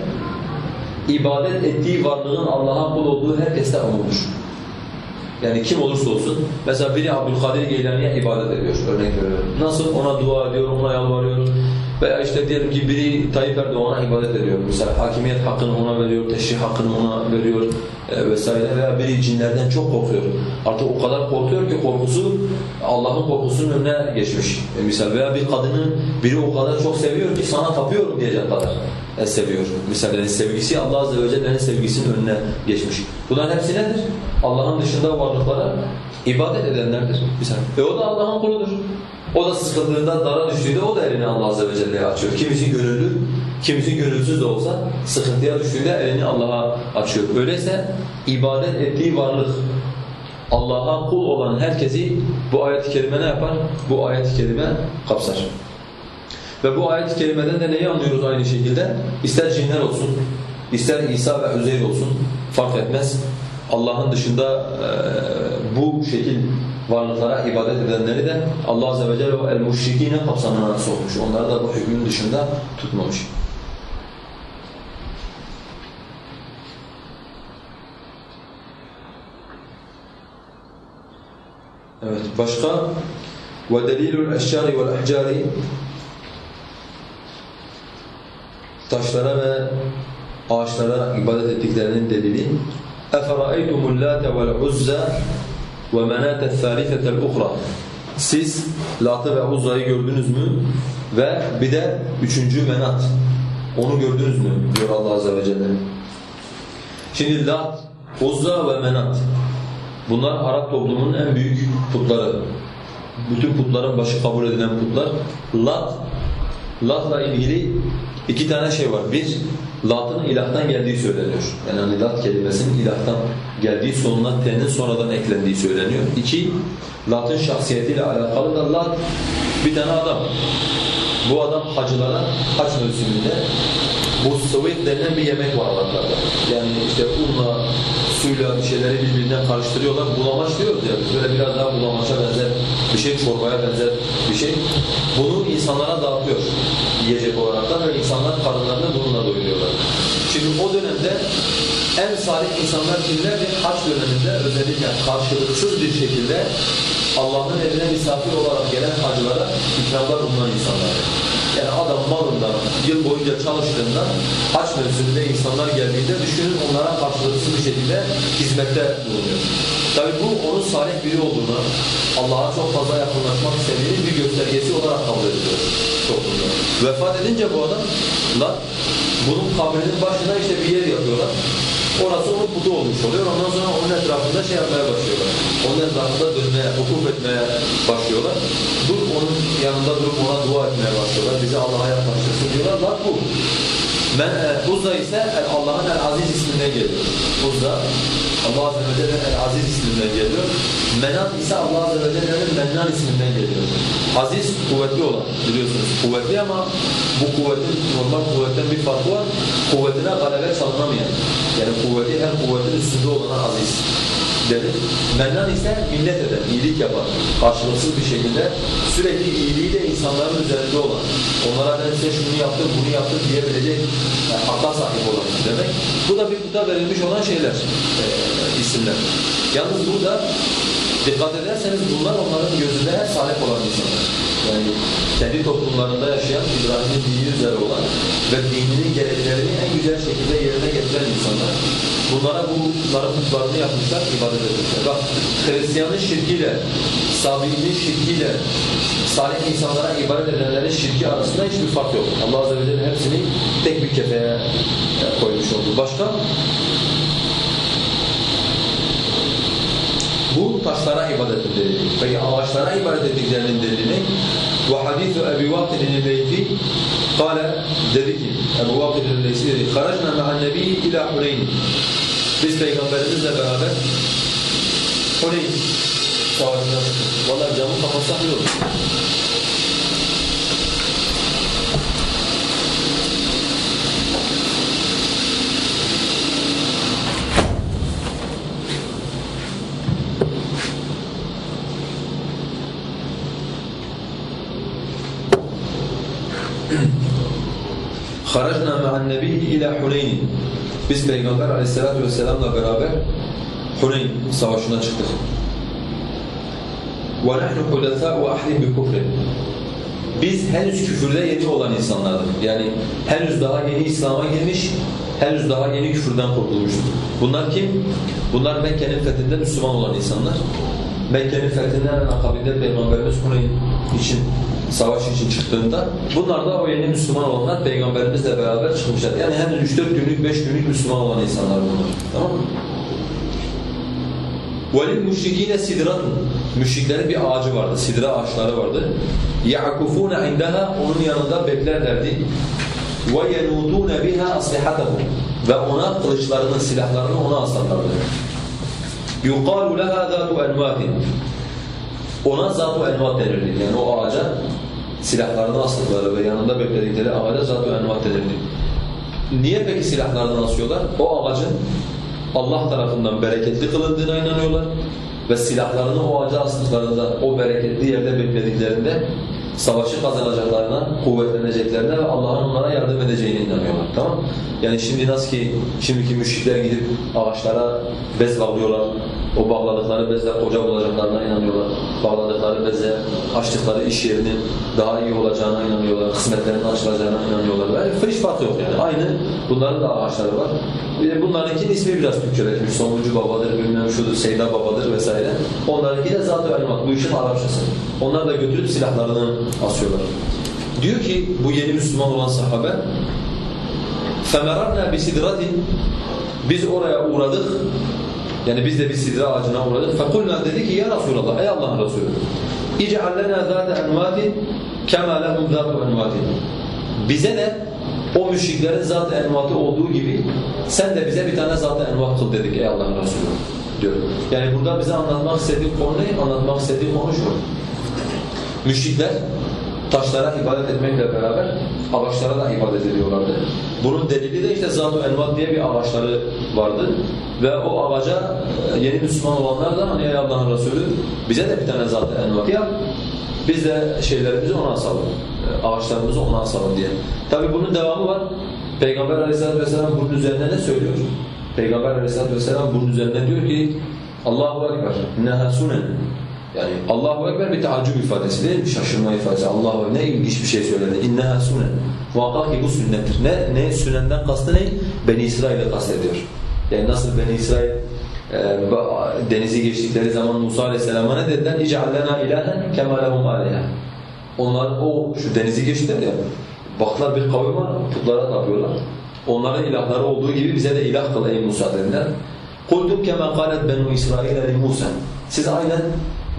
ibadet ettiği varlığın Allah'a kul olduğu herkeste umulmuş. Yani kim olursa olsun. Mesela biri Abdülkadir Geylani'ye ibadet ediyor örnek veriyorum. Nasıl? Ona dua ediyor, ona yalvarıyor. Veya işte diyelim ki biri Tayyip Erdoğan'a ibadet ediyor. Mesela hakimiyet hakkını ona veriyor, teşrih hakkını ona veriyor e, vesaire. Veya biri cinlerden çok korkuyor. Artık o kadar korkuyor ki korkusu Allah'ın korkusunun önüne geçmiş. E, misal veya bir kadını biri o kadar çok seviyor ki sana tapıyorum diyecek kadar e, seviyor. Misal yani sevgisi Allah Azze ve Celle'nin sevgisinin önüne geçmiş. Bunların hepsi nedir? Allah'ın dışında varlıklara ibadet edenlerdir. Misal. E o da Allah'ın kuludur. O da sıkıldığında, dara düştüğünde o da elini Allah Azze ve Celle'ye açıyor. Kimisi gönüllü, kimisi gönülsüz de olsa sıkıntıya düştüğünde elini Allah'a açıyor. Öyleyse ibadet ettiği varlık Allah'a kul olan herkesi bu ayet-i kerime ne yapar? Bu ayet-i kerime kapsar. Ve bu ayet-i kerimeden de neyi anlıyoruz aynı şekilde? İster cinler olsun, ister İsa ve Üzeyr olsun fark etmez. Allah'ın dışında e, bu şekil varlıklara ibadet edenleri de Allah Azze ve Celle o el-müşrikine kapsamına sokmuş. Onları da bu hükmün dışında tutmamış. Evet, başka وَدَلِيلُ الْاَشْجَارِ وَالْاَحْجَارِ Taşlara ve ağaçlara ibadet ettiklerinin delili اَفَرَأَيْتُمُ اللّٰةَ وَالْعُزَّى وَمَنَاتَ الثَّالِثَةَ الْاُخْرَى Siz Lat'ı ve Uzza'yı gördünüz mü? Ve bir de üçüncü Menat. Onu gördünüz mü? diyor Allah Azze ve Celle. Şimdi Lat, Uzza ve Menat. Bunlar Arap toplumunun en büyük putları. Bütün putların başı kabul edilen putlar. Lat, Lat'la ilgili iki tane şey var. Bir, Lat'ın ilahtan geldiği söyleniyor. Yani Lat kelimesinin ilahtan geldiği sonuna T'nin sonradan eklendiği söyleniyor. İki, Lat'ın şahsiyetiyle alakalı da Lat bir tane adam. Bu adam hacılara hac mevsiminde bu sıvit denilen bir yemek var Araplarda. Yani işte unla, suyla bir şeyleri birbirinden karıştırıyorlar. Bulamaç diyoruz ya böyle biraz daha bulamaça benzer bir şey, çorbaya benzer bir şey. Bunu insanlara dağıtıyor yiyecek olarak da ve insanlar karınlarını bununla doyuruyorlar. Şimdi o dönemde en salih insanlar kimlerdi? Haç döneminde özellikle karşılıksız bir şekilde Allah'ın evine misafir olarak gelen hacılara ikramlar bulunan insanlar. Yani adam malından yıl boyunca çalıştığında haç mevsiminde insanlar geldiğinde düşünün onlara karşılıksız bir şekilde hizmette bulunuyor. Tabi bu onun salih biri olduğunu, Allah'a çok fazla yakınlaşmak istediğinin bir göstergesi olarak kabul ediliyor toplumda. Vefat edince bu adam, bunun kabrinin başına işte bir yer yapıyorlar. Orası onun putu olmuş oluyor. Ondan sonra onun etrafında şey yapmaya başlıyorlar. Onun etrafında dönmeye, hukuk etmeye başlıyorlar. Dur onun yanında durup ona dua etmeye başlıyorlar. Bizi Allah'a yaklaştırsın diyorlar. Lan bu. Men, e, Uzza ise Allah'ın El-Aziz isminden geliyor. Uzza Allah Azze ve Celle'nin El-Aziz isminden geliyor. Menan ise Allah Azze ve Celle'nin Mennan isminden geliyor. Aziz kuvvetli olan biliyorsunuz. Kuvvetli ama bu kuvvetin normal kuvvetten bir farkı var. Kuvvetine galebe çalınamayan. Yani kuvveti her kuvvetin üstünde olana aziz denir. Mennan ise minnet eden, iyilik yapan, karşılıksız bir şekilde sürekli iyiliğiyle insanların üzerinde olan, onlara ben size şunu yaptım, bunu yaptım diyebilecek yani akla sahip olan demek. Bu da bir burada verilmiş olan şeyler, e, isimler. Yalnız burada dikkat ederseniz bunlar onların gözünde her salih olan insanlar. Yani kendi toplumlarında yaşayan, İbrahim'in dini üzere olan ve dininin gereklerini en güzel şekilde yerine getiren insanlar. Bunlara bunların putlarını yapmışlar, ibadet etmişler. Bak Hristiyanın şirkiyle, Sabi'nin şirkiyle, salih insanlara ibadet edenlerin şirki arasında hiçbir fark yok. Allah Azze ve Celle hepsini tek bir kefeye koymuş oldu. Başka? Bu taşlara ibadet edildiği. Peki ağaçlara ibadet ettiklerinin delili وحديث أبي واقد الليثي قال dedi ki Ebu Vakid el-Leysi dedi خرجنا مع النبي إلى حنين biz peygamberimizle beraber Huneyn savaşına çıktık. Valla camı kapatsak iyi خرجنا مع النبي إلى حنين Biz Peygamber aleyhissalatu vesselam'la beraber Huneyn savaşına çıktık. وَنَحْنُ حُدَثَاءُ وَأَحْلِمْ بِكُفْرٍ Biz henüz küfürde yeni olan insanlardık. Yani henüz daha yeni İslam'a girmiş, henüz daha yeni küfürden kurtulmuştuk. Bunlar kim? Bunlar Mekke'nin fethinde Müslüman olan insanlar. Mekke'nin fethinden akabinde Peygamberimiz Huneyn için savaş için çıktığında bunlar da o yeni Müslüman olanlar peygamberimizle beraber çıkmışlar. Yani henüz 3-4 günlük 5 günlük Müslüman olan insanlar bunlar. Tamam mı? وَلِلْمُشْرِك۪ينَ سِدْرَةٌ Müşriklerin bir ağacı vardı, sidra ağaçları vardı. يَعْكُفُونَ عِنْدَهَا Onun yanında beklerlerdi. وَيَنُوتُونَ بِهَا أَصْلِحَتَهُمْ Ve ona kılıçlarını, silahlarını ona asarlardı. يُقَالُ لَهَا ذَاتُ اَنْوَاتٍ ona zat-ı envat denirdi. Yani o ağaca silahlarını astıkları ve yanında bekledikleri ağaca zat-ı envat denirdi. Niye peki silahlarını asıyorlar? O ağacın Allah tarafından bereketli kılındığına inanıyorlar ve silahlarını o ağaca astıklarında, o bereketli yerde beklediklerinde savaşı kazanacaklarına, kuvvetleneceklerine ve Allah'ın onlara yardım edeceğine inanıyorlar. Tamam Yani şimdi nasıl ki şimdiki müşrikler gidip ağaçlara bez bağlıyorlar, o bağladıkları bezle koca bulacaklarına inanıyorlar. Bağladıkları bezle açtıkları iş yerinin daha iyi olacağına inanıyorlar. Kısmetlerinin açılacağına inanıyorlar. Yani hiç fark yok yani. Aynı bunların da ağaçları var. Bir de bunlarınki ismi biraz Türkçeleşmiş. Sonuncu babadır, bilmem şudur, Seyda babadır vesaire. Onlarınki de zat-ı elmat. Bu işin Arapçası. Onlar da götürüp silahlarını asıyorlar. Diyor ki bu yeni Müslüman olan sahabe فَمَرَرْنَا بِسِدْرَةٍ Biz oraya uğradık. Yani biz de bir sidra ağacına uğradık. فَقُلْنَا dedi ki ya Resulallah, ey Allah'ın Resulü اِجْعَلْ لَنَا ذَاتَ اَنْوَاتٍ كَمَا لَهُمْ ذَاتُ اَنْوَاتٍ Bize de o müşriklerin zat-ı envatı olduğu gibi sen de bize bir tane zat-ı envat kıl dedik ey Allah'ın Resulü diyor. Yani burada bize anlatmak istediği konu ne? Anlatmak istediği konu şu. Müşrikler taşlara ibadet etmekle beraber ağaçlara da ibadet ediyorlardı. Bunun delili de işte Zat-ı Envat diye bir ağaçları vardı. Ve o ağaca e, yeni Müslüman olanlar da hani Allah'ın Resulü bize de bir tane Zat-ı Envat yap. Biz de şeylerimizi ona asalım. E, ağaçlarımızı ona asalım diye. Tabi bunun devamı var. Peygamber aleyhissalatü vesselam bunun üzerine ne söylüyor? Peygamber aleyhissalatü vesselam bunun üzerine diyor ki Allahu Ekber, nehasunen yani Allahu Ekber bir teaccüb ifadesi değil mi? Şaşırma ifadesi. Allahu ne ilginç bir şey söyledi. İnneha sunen. Muhakkak ki bu sünnettir. Ne, ne sünnenden kastı ne? Beni İsrail'e kastediyor. Yani nasıl Beni İsrail e, denizi geçtikleri zaman Musa Aleyhisselam'a ne dediler? İc'al lena ilahen kema lehum aleyha. Onlar o şu denizi geçtiler ya. Baklar bir kavim var, putlara tapıyorlar. Onların ilahları olduğu gibi bize de ilah kıl ey Musa dediler. قُلْتُمْ كَمَا قَالَتْ بَنُوا İsrail لِمُوسَى Siz aynen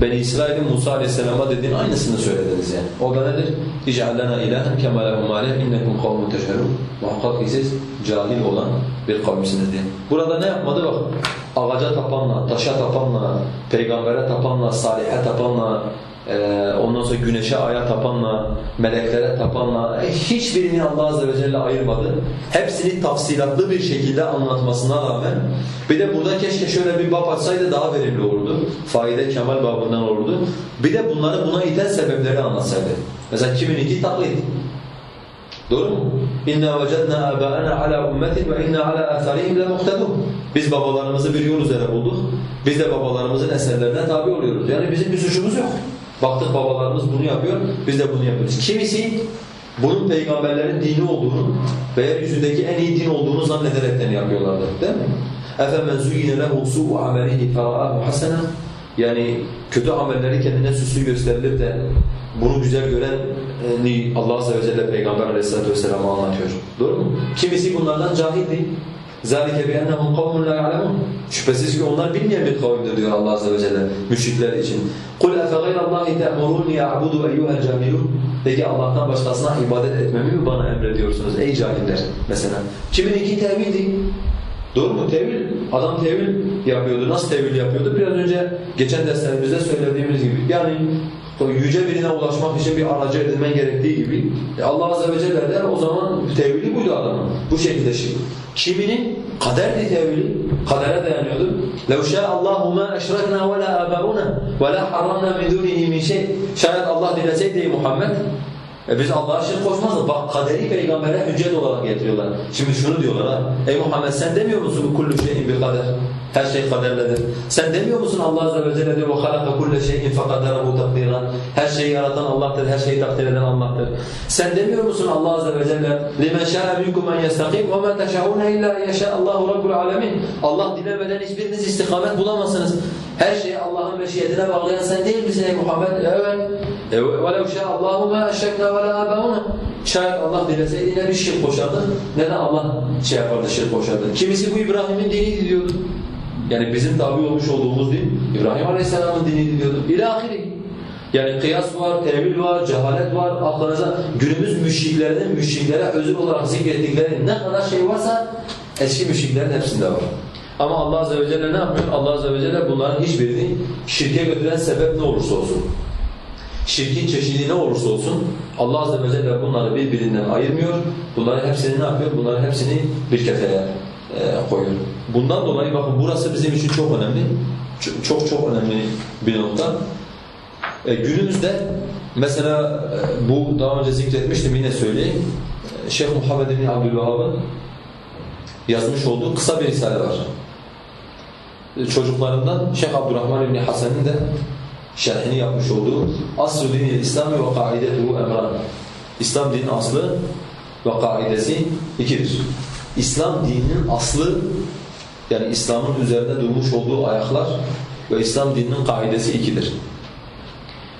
Beni İsrail'in Musa Aleyhisselam'a dediğin aynısını söylediniz yani. O da nedir? اِجْعَلْ لَنَا اِلَٰهًا كَمَا لَهُمْ عَلَيْهِ اِنَّكُمْ قَوْمٌ تَشْهَرُونَ Muhakkak ki siz cahil olan bir kavimsiniz diye. Burada ne yapmadı bak? Ağaca tapanla, taşa tapanla, peygambere tapanla, salihe tapanla, ee, ondan sonra güneşe, aya tapanla, meleklere tapanla e, hiçbirini Allah Azze ve Celle ayırmadı. Hepsini tafsilatlı bir şekilde anlatmasına rağmen bir de burada keşke şöyle bir bab açsaydı daha verimli olurdu. Faide kemal babından olurdu. Bir de bunları buna iten sebepleri anlatsaydı. Mesela kimininki taklit. Doğru mu? İnna vecedna abaana ala ummetin ve inna ala atharihim lemuhtedun. Biz babalarımızı bir yol üzere bulduk. Biz de babalarımızın eserlerine tabi oluyoruz. Yani bizim bir suçumuz yok. Baktık babalarımız bunu yapıyor, biz de bunu yapıyoruz. Kimisi bunun peygamberlerin dini olduğunu ve yeryüzündeki en iyi din olduğunu zannederekten yapıyorlardı. Değil mi? اَفَمَنْ زُيِّنَ لَهُ سُوءُ عَمَلِهِ فَرَآهُ حَسَنًا Yani kötü amelleri kendine süslü gösterilir de bunu güzel gören Allah Azze ve Celle Peygamber Aleyhisselatü Vesselam'a anlatıyor. Doğru mu? Kimisi bunlardan cahildi. ذَٰلِكَ بِأَنَّهُمْ قَوْمٌ لَا يَعْلَمُونَ Şüphesiz ki onlar bilmeyen bir kavimdir diyor Allah Azze ve Celle müşrikler için. قُلْ اَفَغَيْرَ اللّٰهِ تَأْمُرُونِ يَعْبُدُ اَيُّهَا الْجَامِلُونَ Peki Allah'tan başkasına ibadet etmemi mi bana emrediyorsunuz ey cahiller mesela? Kimin iki tevildi? Doğru mu? Tevil. Adam tevil yapıyordu. Nasıl tevil yapıyordu? Biraz önce geçen derslerimizde söylediğimiz gibi. Yani yüce birine ulaşmak için bir aracı edinmen gerektiği gibi e Allah Azze ve Celle der o zaman tevili buydu adamın. Bu şekilde şey. Kiminin kaderdi tevili, kadere dayanıyordu. لَوْ شَاءَ اللّٰهُ مَا اَشْرَكْنَا وَلَا آبَاؤُنَا وَلَا حَرَّمْنَا مِنْ دُونِهِ مِنْ شَيْءٍ Şayet Allah dileseydi Muhammed e biz Allah'a şirk koşmazdık. Bak kaderi peygambere hüccet olarak getiriyorlar. Şimdi şunu diyorlar ha. Ey Muhammed sen demiyor musun kullu şeyin bir kader? Her şey kaderledir. Sen demiyor musun Allah Azze ve Celle diyor وَخَلَقَ كُلَّ شَيْءٍ فَقَدَرَهُ تَقْدِيرًا Her şeyi yaratan Allah'tır, her şeyi takdir eden Allah'tır. Sen demiyor musun Allah Azze ve Celle لِمَنْ شَاءَ مِنْكُمْ مَنْ يَسْتَقِيمُ وَمَا تَشَعُونَ إِلَّا يَشَاءَ اللّٰهُ رَبُّ الْعَالَمِينَ Allah dilemeden hiçbiriniz istikamet bulamazsınız. Her şeyi Allah'ın meşiyetine bağlayan sen değil misin ey Muhammed? Evet. E, وَلَوْ شَاءَ اللّٰهُ مَا أَشَّكْنَا وَلَا آبَاؤُنَا Şayet Allah dileseydi ne bir şirk koşardı ne de Allah şey yapardı şirk koşardı. Kimisi bu İbrahim'in dini diyordu. Yani bizim tabi olmuş olduğumuz din İbrahim Aleyhisselam'ın dini diyordu. İlahiri. Yani kıyas var, tevil var, cehalet var. Aklınıza günümüz müşriklerinin müşriklere özür olarak zikrettikleri ne kadar şey varsa eski müşriklerin hepsinde var. Ama Allah Azze ve Celle ne yapıyor? Allah Azze ve Celle bunların hiçbirini şirke götüren sebep ne olursa olsun. Şirkin çeşidi ne olursa olsun Allah Azze ve Celle bunları birbirinden ayırmıyor. Bunların hepsini ne yapıyor? Bunların hepsini bir kefeye koyuyor. Bundan dolayı bakın burası bizim için çok önemli. Çok çok önemli bir nokta. E, günümüzde mesela e, bu daha önce zikretmiştim yine söyleyeyim. E, Şeyh Muhammed bin Abdülvahhab'ın yazmış olduğu kısa bir risale var. E, çocuklarından Şeyh Abdurrahman bin Hasan'ın da şerhini yapmış olduğu Asr-ı Dinil İslam ve Kaidetuhu Emran. İslam dininin aslı ve kaidesi ikidir. İslam dininin aslı yani İslam'ın üzerinde durmuş olduğu ayaklar ve İslam dininin kaidesi ikidir.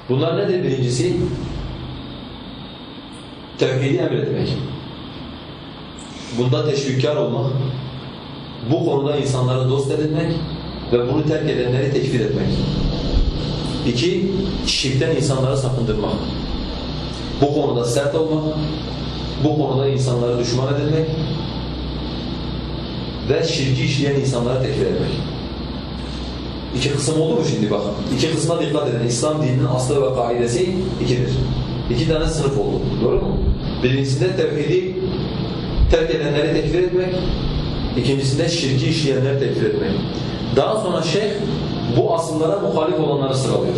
Bunlar nedir? Birincisi tevhidi emretmek. Bunda teşvikkar olmak, bu konuda insanları dost edinmek ve bunu terk edenleri tekfir etmek. İki, şirkten insanları sakındırmak. Bu konuda sert olmak, bu konuda insanları düşman edilmek ve şirki işleyen insanları tekfir etmek. İki kısım oldu mu şimdi bak? İki kısma dikkat edin. İslam dininin aslı ve kaidesi ikidir. İki tane sınıf oldu. Doğru mu? Birincisinde tevhidi terk edenleri tekfir etmek. İkincisinde şirki işleyenleri tekfir etmek. Daha sonra şeyh bu asıllara muhalif olanları sıralıyor.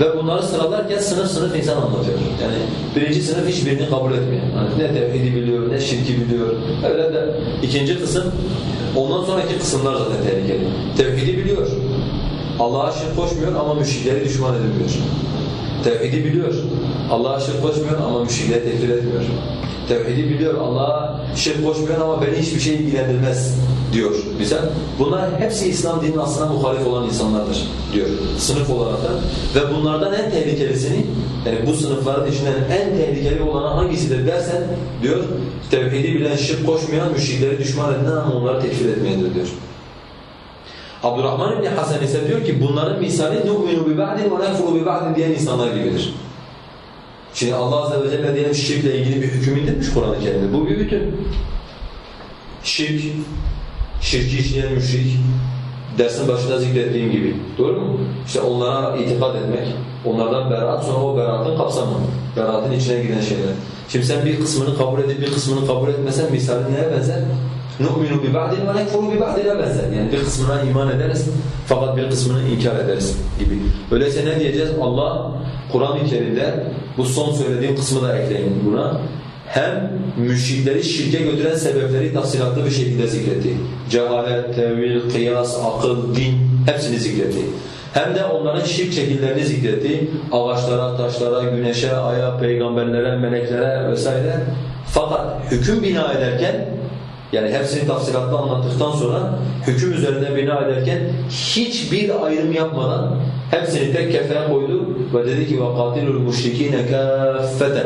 Ve bunları sıralarken sınıf sınıf insan anlatıyor. Yani birinci sınıf hiçbirini kabul etmiyor. Yani ne tevhidi biliyor, ne şirki biliyor. Öyle de ikinci kısım, ondan sonraki kısımlar zaten tehlikeli. Tevhidi biliyor. Allah'a şirk koşmuyor ama müşrikleri düşman edilmiyor. Tevhidi biliyor. Allah'a şirk koşmuyor ama müşrikleri tekfir etmiyor Tevhidi biliyor. Allah'a şirk koşmuyor ama beni hiçbir şey ilgilendirmez diyor bize. Bunlar hepsi İslam dininin aslına muhalif olan insanlardır diyor sınıf olarak da. Ve bunlardan en tehlikelisini yani bu sınıfların içinden en tehlikeli olanı hangisidir dersen diyor tevhidi bilen şirk koşmayan müşrikleri düşman edilen ama onları tekfir etmeyendir diyor. Abdurrahman İbni Hasan ise diyor ki bunların misali نُؤْمِنُ بِبَعْدٍ وَنَكْفُرُ بِبَعْدٍ diyen insanlar gibidir. Şimdi Allah Azze ve Celle diyelim şirkle ilgili bir hüküm indirmiş Kur'an-ı Kerim'de. Bu bir bütün. Şirk, şirki işleyen müşrik, dersin başında zikrettiğim gibi. Doğru mu? İşte onlara itikad etmek, onlardan beraat sonra o beraatın kapsamı, beraatın içine giren şeyler. Şimdi sen bir kısmını kabul edip bir kısmını kabul etmesen misali neye benzer? نُؤْمِنُ بِبَعْدٍ وَنَكْفُرُ بِبَعْدِنَ benzer. Yani bir kısmına iman ederiz fakat bir kısmını inkar ederiz gibi. Öyleyse ne diyeceğiz? Allah Kur'an-ı Kerim'de bu son söylediğim kısmı da ekleyin buna. Hem müşrikleri şirke götüren sebepleri tafsilatlı bir şekilde zikretti. Cehalet, tevil, kıyas, akıl, din hepsini zikretti. Hem de onların şirk şekillerini zikretti. Ağaçlara, taşlara, güneşe, aya, peygamberlere, meleklere vesaire. Fakat hüküm bina ederken yani hepsini tafsilatlı anlattıktan sonra hüküm üzerine bina ederken hiçbir ayrım yapmadan hepsini tek kefeye koydu ve dedi ki وَقَاتِلُوا الْمُشْرِك۪ينَ كَافَّةً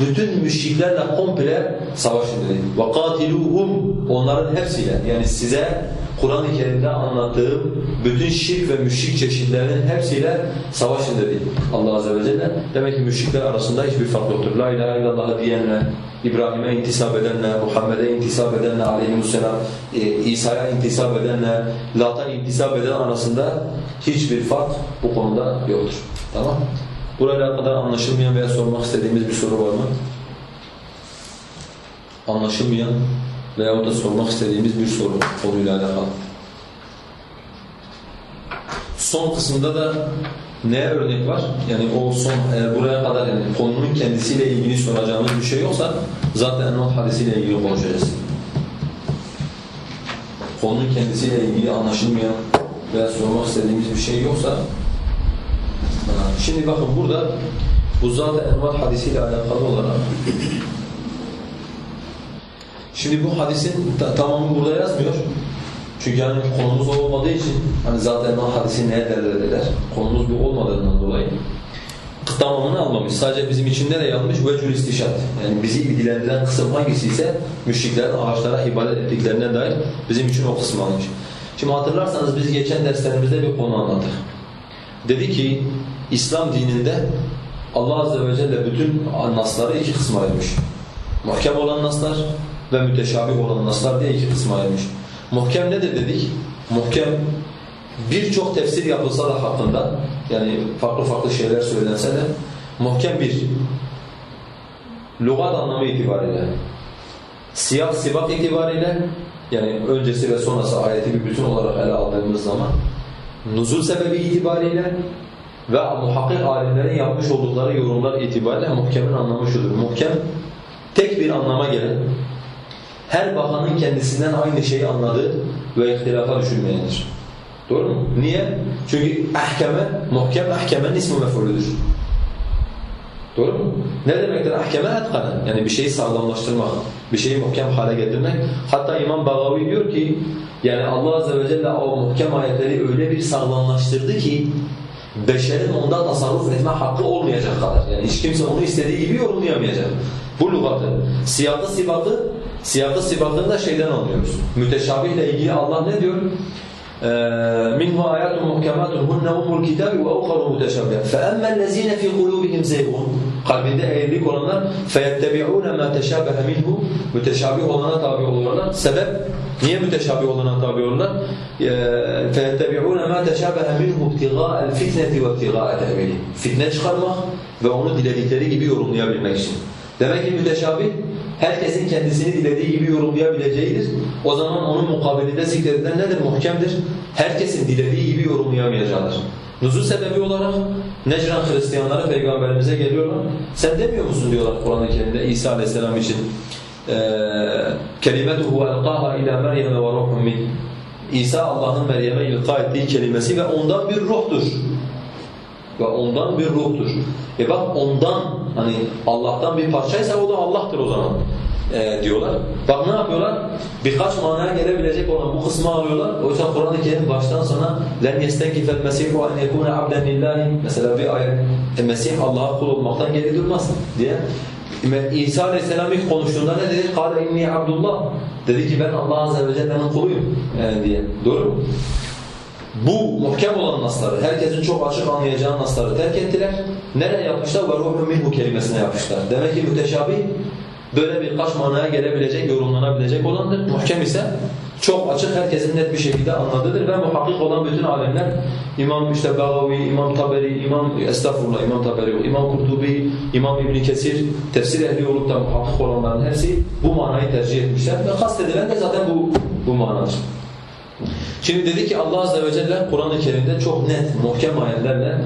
Bütün müşriklerle komple savaşın dedi. وَقَاتِلُوهُمْ Onların hepsiyle yani size Kur'an-ı Kerim'de anlattığım bütün şirk ve müşrik çeşitlerinin hepsiyle savaşın dedi Allah Azze ve Celle. Demek ki müşrikler arasında hiçbir fark yoktur. La ilahe illallah diyenle, İbrahim'e intisap edenle, Muhammed'e intisap edenle aleyhisselam, e, İsa'ya intisap edenle, Lat'a intisap eden arasında hiçbir fark bu konuda yoktur. Tamam Buraya kadar anlaşılmayan veya sormak istediğimiz bir soru var mı? Anlaşılmayan veyahut da sormak istediğimiz bir soru konuyla alakalı. Son kısımda da neye örnek var? Yani o son eğer buraya kadar yani konunun kendisiyle ilgili soracağımız bir şey yoksa zaten Envat hadisiyle ilgili konuşacağız. Konunun kendisiyle ilgili anlaşılmayan veya sormak istediğimiz bir şey yoksa şimdi bakın burada bu zaten Envat hadisiyle alakalı olarak Şimdi bu hadisin tamamı burada yazmıyor. Çünkü yani konumuz olmadığı için hani zaten hadisi neye delalet eder? Konumuz bu olmadığından dolayı tamamını almamış. Sadece bizim içinde de yanmış vecül istişat. Yani bizi ilgilendiren kısım hangisi ise müşriklerin ağaçlara ibadet ettiklerine dair bizim için o kısmı almış. Şimdi hatırlarsanız biz geçen derslerimizde bir konu anlattık. Dedi ki İslam dininde Allah Azze ve Celle bütün nasları iki kısma ayırmış. Muhkem olan naslar ve müteşabih olan naslar diye iki kısma ayırmış. Muhkem nedir dedik? Muhkem birçok tefsir yapılsa da hakkında yani farklı farklı şeyler söylense de muhkem bir lügat anlamı itibariyle siyah sibak itibariyle yani öncesi ve sonrası ayeti bir bütün olarak ele aldığımız zaman nuzul sebebi itibariyle ve muhakkik alimlerin yapmış oldukları yorumlar itibariyle muhkemin anlamı şudur. Muhkem tek bir anlama gelen her bakanın kendisinden aynı şeyi anladığı ve ihtilafa düşürmeyendir. Doğru mu? Niye? Çünkü ahkeme, muhkem ahkemenin ismi mef'ulüdür. Doğru mu? Ne demektir ahkeme etkana? Yani bir şeyi sağlamlaştırmak, bir şeyi muhkem hale getirmek. Hatta İmam Bagavi diyor ki, yani Allah Azze ve Celle o muhkem ayetleri öyle bir sağlamlaştırdı ki, beşerin onda tasarruf etme hakkı olmayacak kadar. Yani hiç kimse onu istediği gibi yorumlayamayacak. Bu lügatı, siyakı sibatı, siyakı sibatını da şeyden anlıyoruz. Müteşabihle ilgili Allah ne diyor? منه آيات محكمات هن أم الكتاب وأخر متشابهات فأما الذين في قلوبهم زيغ kalbinde eğrilik olanlar فَيَتَّبِعُونَ مَا تَشَابَهَ مِنْهُ Müteşabih olana tabi olurlar. Sebep? Niye müteşabih olana tabi olurlar? فَيَتَّبِعُونَ مَا تَشَابَهَ مِنْهُ ابْتِغَاءَ الْفِتْنَةِ وَابْتِغَاءَ تَعْوِيلِ Fitne çıkarmak ve onu diledikleri gibi yorumlayabilmek için. Demek ki müteşabih herkesin kendisini dilediği gibi yorumlayabileceğidir. O zaman onun mukabilinde zikredilen nedir? Muhkemdir. Herkesin dilediği gibi yorumlayamayacağıdır. Nuzul sebebi olarak Necran Hristiyanları Peygamberimize geliyorlar. Sen demiyor musun diyorlar Kur'an-ı Kerim'de İsa Aleyhisselam için. كَلِمَتُهُ أَلْقَاهَا اِلَى مَرْيَمَ وَرُوحٌ مِنْ İsa Allah'ın Meryem'e ilka ettiği kelimesi ve ondan bir ruhtur ve ondan bir ruhtur. E bak ondan hani Allah'tan bir parçaysa o da Allah'tır o zaman e, diyorlar. Bak ne yapıyorlar? Birkaç manaya gelebilecek olan bu kısmı alıyorlar. Oysa Kur'an-ı Kerim baştan sona لَنْ يَسْتَنْكِفَ الْمَسِيحُ أَنْ يَكُونَ عَبْدًا لِلّٰهِ Mesela bir ayet e, Mesih Allah'a kul olmaktan geri durmaz diye. İsa Aleyhisselam ilk konuştuğunda ne dedi? قَالَ اِنِّي Abdullah Dedi ki ben Allah Azze ve Celle'nin kuluyum yani diye. Doğru mu? bu muhkem olan nasları, herkesin çok açık anlayacağı nasları terk ettiler. Nereye yapmışlar? وَرُوحُ مِنْهُ kelimesine yapmışlar. Demek ki müteşabih böyle birkaç manaya gelebilecek, yorumlanabilecek olandır. Muhkem ise çok açık, herkesin net bir şekilde anladığıdır ve muhakkik olan bütün alemler İmam işte Bagavi, İmam Taberi, İmam Estağfurullah, İmam Taberi, İmam Kurtubi, İmam İbn Kesir, tefsir ehli olup da muhakkik olanların hepsi bu manayı tercih etmişler ve kastedilen de zaten bu bu manadır. Şimdi dedi ki Allah Azze ve Celle Kur'an-ı Kerim'de çok net, muhkem ayetlerle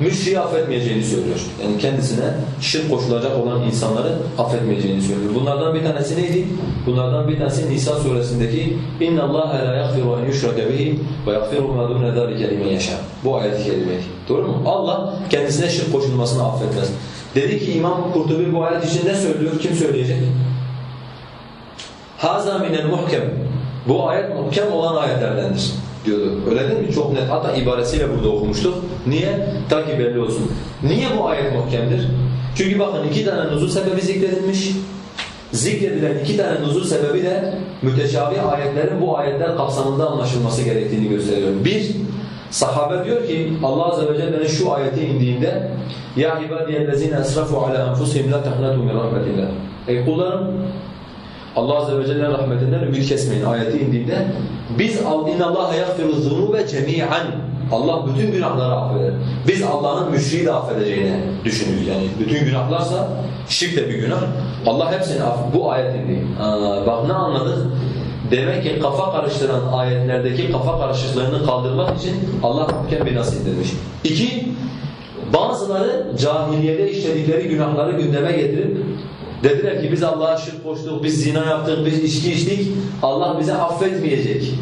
müşriği affetmeyeceğini söylüyor. Yani kendisine şirk koşulacak olan insanları affetmeyeceğini söylüyor. Bunlardan bir tanesi neydi? Bunlardan bir tanesi Nisa suresindeki اِنَّ اللّٰهَ لَا يَغْفِرُ اَنْ يُشْرَكَ بِهِ وَيَغْفِرُ مَا دُونَ ذَٰلِكَ لِمَنْ يَشَاءُ Bu ayet-i kerimeydi. Doğru mu? Allah kendisine şirk koşulmasını affetmez. Dedi ki İmam Kurtubi bu ayet için ne söylüyor? Kim söyleyecek? هَذَا مِنَ الْمُحْكَمِ bu ayet muhkem olan ayetlerdendir diyordu. Öyle değil mi? Çok net. Hatta ibaresiyle burada okumuştuk. Niye? Ta ki belli olsun. Niye bu ayet muhkemdir? Çünkü bakın iki tane nuzul sebebi zikredilmiş. Zikredilen iki tane nuzul sebebi de müteşabih ayetlerin bu ayetler kapsamında anlaşılması gerektiğini gösteriyor. Bir, sahabe diyor ki Allah Azze ve Celle'nin şu ayeti indiğinde Ya ibadiyellezine esrafu ala enfusihim la tahnatu min rahmetillah. Ey kullarım Allah Azze ve Celle'nin rahmetinden ümit kesmeyin ayeti indiğinde biz اِنَّ اللّٰهَ يَغْفِرُ الذُّنُوبَ جَمِيعًا Allah bütün günahları affeder. Biz Allah'ın müşriği de affedeceğini düşünürüz. Yani bütün günahlarsa şirk de bir günah. Allah hepsini affeder. Bu ayet indi. Aa, bak ne anladık? Demek ki kafa karıştıran ayetlerdeki kafa karışıklığını kaldırmak için Allah muhkem bir nas indirmiş. İki, bazıları cahiliyede işledikleri günahları gündeme getirip Dediler ki biz Allah'a şirk koştuk, biz zina yaptık, biz içki içtik, Allah bize affetmeyecek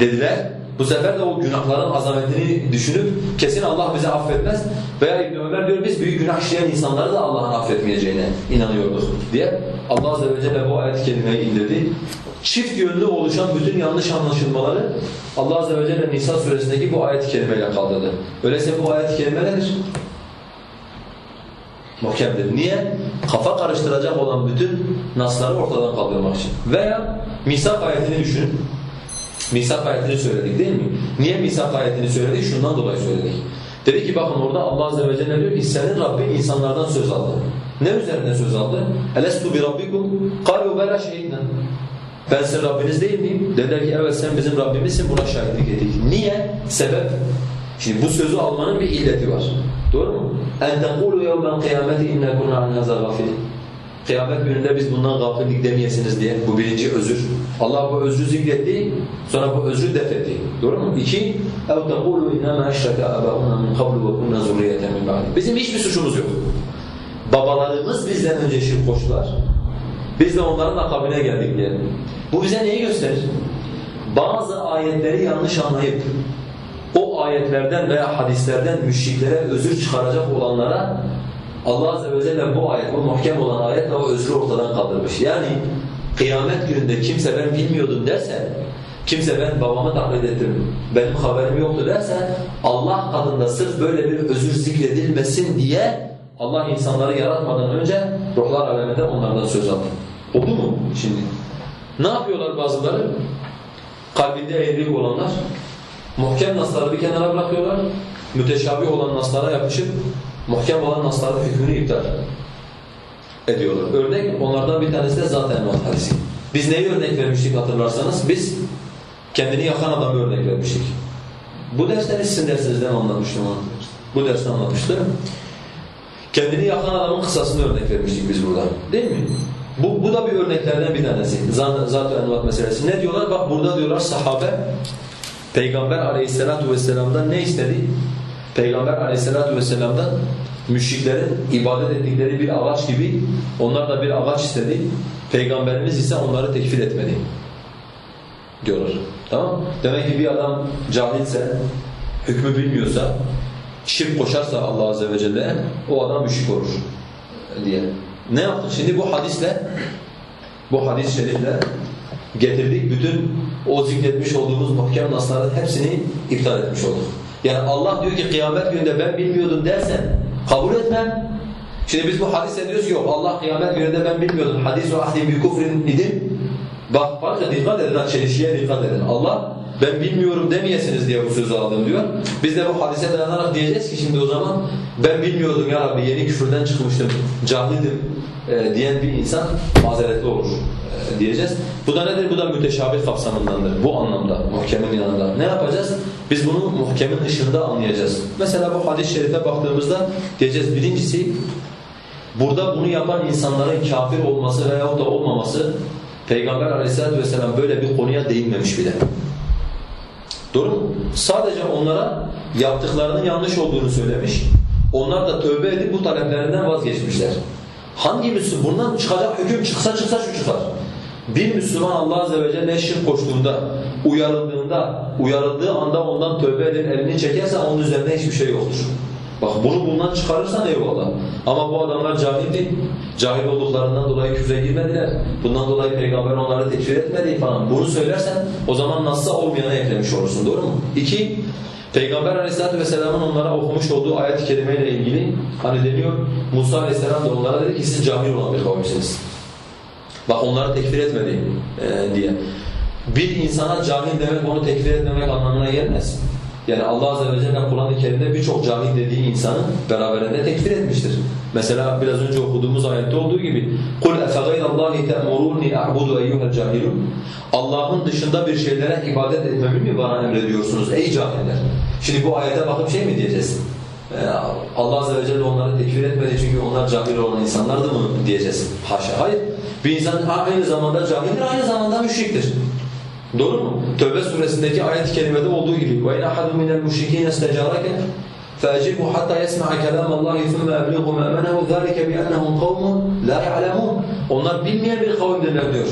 dediler. Bu sefer de o günahların azametini düşünüp kesin Allah bize affetmez veya İbn Ömer diyor biz büyük günah işleyen insanları da Allah'ın affetmeyeceğine inanıyorduk diye Allah Azze ve Celle bu ayet-i kerimeyi indirdi. Çift yönlü oluşan bütün yanlış anlaşılmaları Allah Azze ve Celle Nisa suresindeki bu ayet-i kaldırdı. Öyleyse bu ayet-i nedir? Muhkemdir. Niye? Kafa karıştıracak olan bütün nasları ortadan kaldırmak için. Veya misak ayetini düşünün. Misak ayetini söyledik değil mi? Niye misak ayetini söyledik? Şundan dolayı söyledik. Dedi ki bakın orada Allah Azze ve Celle diyor ki senin Rabbin insanlardan söz aldı. Ne üzerine söz aldı? Bi rabbikum qalu bela şehidna. Ben sizin Rabbiniz değil miyim? Dediler ki evet sen bizim Rabbimizsin buna şahitlik ettik. Niye? Sebep? Şimdi bu sözü almanın bir illeti var. Doğru mu? En tekulu yevmen kıyameti inne kunna an haza gafilin. Kıyamet gününde biz bundan gafillik demeyesiniz diye bu birinci özür. Allah bu özrü zikretti, sonra bu özrü defetti. Doğru mu? İki, اَوْ تَقُولُوا اِنَّمَا اَشْرَكَ آبَاؤُنَا مِنْ قَبْلُ وَكُنَّا زُرِّيَّةً مِنْ بَعْدِ Bizim hiçbir suçumuz yok. Babalarımız bizden önce şirk koştular. Biz de onların akabine geldik diye. Bu bize neyi gösterir? Bazı ayetleri yanlış anlayıp o ayetlerden veya hadislerden müşriklere özür çıkaracak olanlara Allah Azze ve Celle bu ayet, bu muhkem olan ayetle o özrü ortadan kaldırmış. Yani kıyamet gününde kimse ben bilmiyordum derse, kimse ben babamı taklit ettim, benim haberim yoktu derse Allah katında sırf böyle bir özür zikredilmesin diye Allah insanları yaratmadan önce ruhlar aleminde onlardan söz aldı. Oldu mu şimdi? Ne yapıyorlar bazıları? Kalbinde eğrilik olanlar muhkem nasları bir kenara bırakıyorlar. Müteşabih olan naslara yapışıp muhkem olan nasların hükmünü iptal ediyorlar. Örnek onlardan bir tanesi de zaten not hadisi. Biz neyi örnek vermiştik hatırlarsanız? Biz kendini yakan adamı örnek vermiştik. Bu dersten sizin dersinizden anlatmıştım. Bu dersten anlatmıştım. Kendini yakan adamın kısasını örnek vermiştik biz burada. Değil mi? Bu, bu da bir örneklerden bir tanesi. Zat-ı envat meselesi. Ne diyorlar? Bak burada diyorlar sahabe Peygamber aleyhissalatu vesselam'dan ne istedi? Peygamber aleyhissalatu vesselam'dan müşriklerin ibadet ettikleri bir ağaç gibi onlar da bir ağaç istedi. Peygamberimiz ise onları tekfir etmedi diyorlar. Tamam Demek ki bir adam cahilse, hükmü bilmiyorsa, şirk koşarsa Allah Azze ve Celle o adam müşrik olur diye. Ne yaptık şimdi bu hadisle, bu hadis şerifle getirdik. Bütün o zikretmiş olduğumuz muhkem nasların hepsini iptal etmiş olduk. Yani Allah diyor ki kıyamet gününde ben bilmiyordum dersen kabul etmem. Şimdi biz bu hadis ediyoruz yok Allah kıyamet gününde ben bilmiyordum. Hadis o ahdi bi kufrin idim. Bak farka dikkat edin, çelişkiye dikkat edin. Allah ben bilmiyorum demeyesiniz diye bu sözü aldım diyor. Biz de bu hadise dayanarak diyeceğiz ki şimdi o zaman ben bilmiyordum ya Rabbi yeni küfürden çıkmıştım, cahildim e, diyen bir insan mazeretli olur e, diyeceğiz. Bu da nedir? Bu da müteşabih kapsamındandır. Bu anlamda, muhkemin yanında. Ne yapacağız? Biz bunu muhkemin ışığında anlayacağız. Mesela bu hadis-i şerife baktığımızda diyeceğiz birincisi burada bunu yapan insanların kafir olması veyahut da olmaması Peygamber aleyhissalatu vesselam böyle bir konuya değinmemiş bile. Doğru mu? Sadece onlara yaptıklarının yanlış olduğunu söylemiş. Onlar da tövbe edip bu taleplerinden vazgeçmişler. Hangi Müslüman? Bundan çıkacak hüküm çıksa çıksa şu çıkar. Bir Müslüman Allah Azze ve Celle şirk koştuğunda, uyarıldığında, uyarıldığı anda ondan tövbe edip elini çekerse onun üzerinde hiçbir şey yoktur. Bak bunu bundan çıkarırsan eyvallah. Ama bu adamlar cahildi. Cahil olduklarından dolayı küfre girmediler. Bundan dolayı peygamber onları tekfir etmedi falan. Bunu söylersen o zaman nasılsa olmayanı eklemiş olursun. Doğru mu? İki, Peygamber aleyhissalatu vesselamın onlara okumuş olduğu ayet-i kerimeyle ilgili hani deniyor Musa aleyhisselam da onlara dedi ki siz cahil olan bir kavimsiniz. Bak onları tekfir etmedi e, diye. Bir insana cahil demek onu tekfir etmemek anlamına gelmez. Yani Allah Azze ve Celle Kur'an-ı Kerim'de birçok cahil dediği insanı beraberinde tekfir etmiştir. Mesela biraz önce okuduğumuz ayette olduğu gibi قُلْ اَفَغَيْرَ اللّٰهِ تَأْمُرُونِي اَعْبُدُ اَيُّهَا الْجَاهِلُونَ Allah'ın dışında bir şeylere ibadet etmemi mi bana emrediyorsunuz ey cahiller? Şimdi bu ayete bakıp şey mi diyeceğiz? Ee, Allah Azze ve Celle onları tekfir etmedi çünkü onlar cahil olan insanlardı mı diyeceğiz? Haşa. Hayır. Bir insan aynı zamanda cahildir, aynı zamanda müşriktir. Doğru mu? Tövbe suresindeki ayet-i kerimede olduğu gibi وَاِنْ اَحَدٌ مِنَ الْمُشْرِك۪ينَ اسْتَجَارَكَ فَاَجِبْهُ حَتَّى يَسْمَعَ كَلَامَ اللّٰهِ ثُمَّ اَبْلِغُ مَأْمَنَهُ ذَٰلِكَ بِأَنَّهُمْ قَوْمٌ لَا يَعْلَمُونَ Onlar bilmeyen bir kavimdirler diyor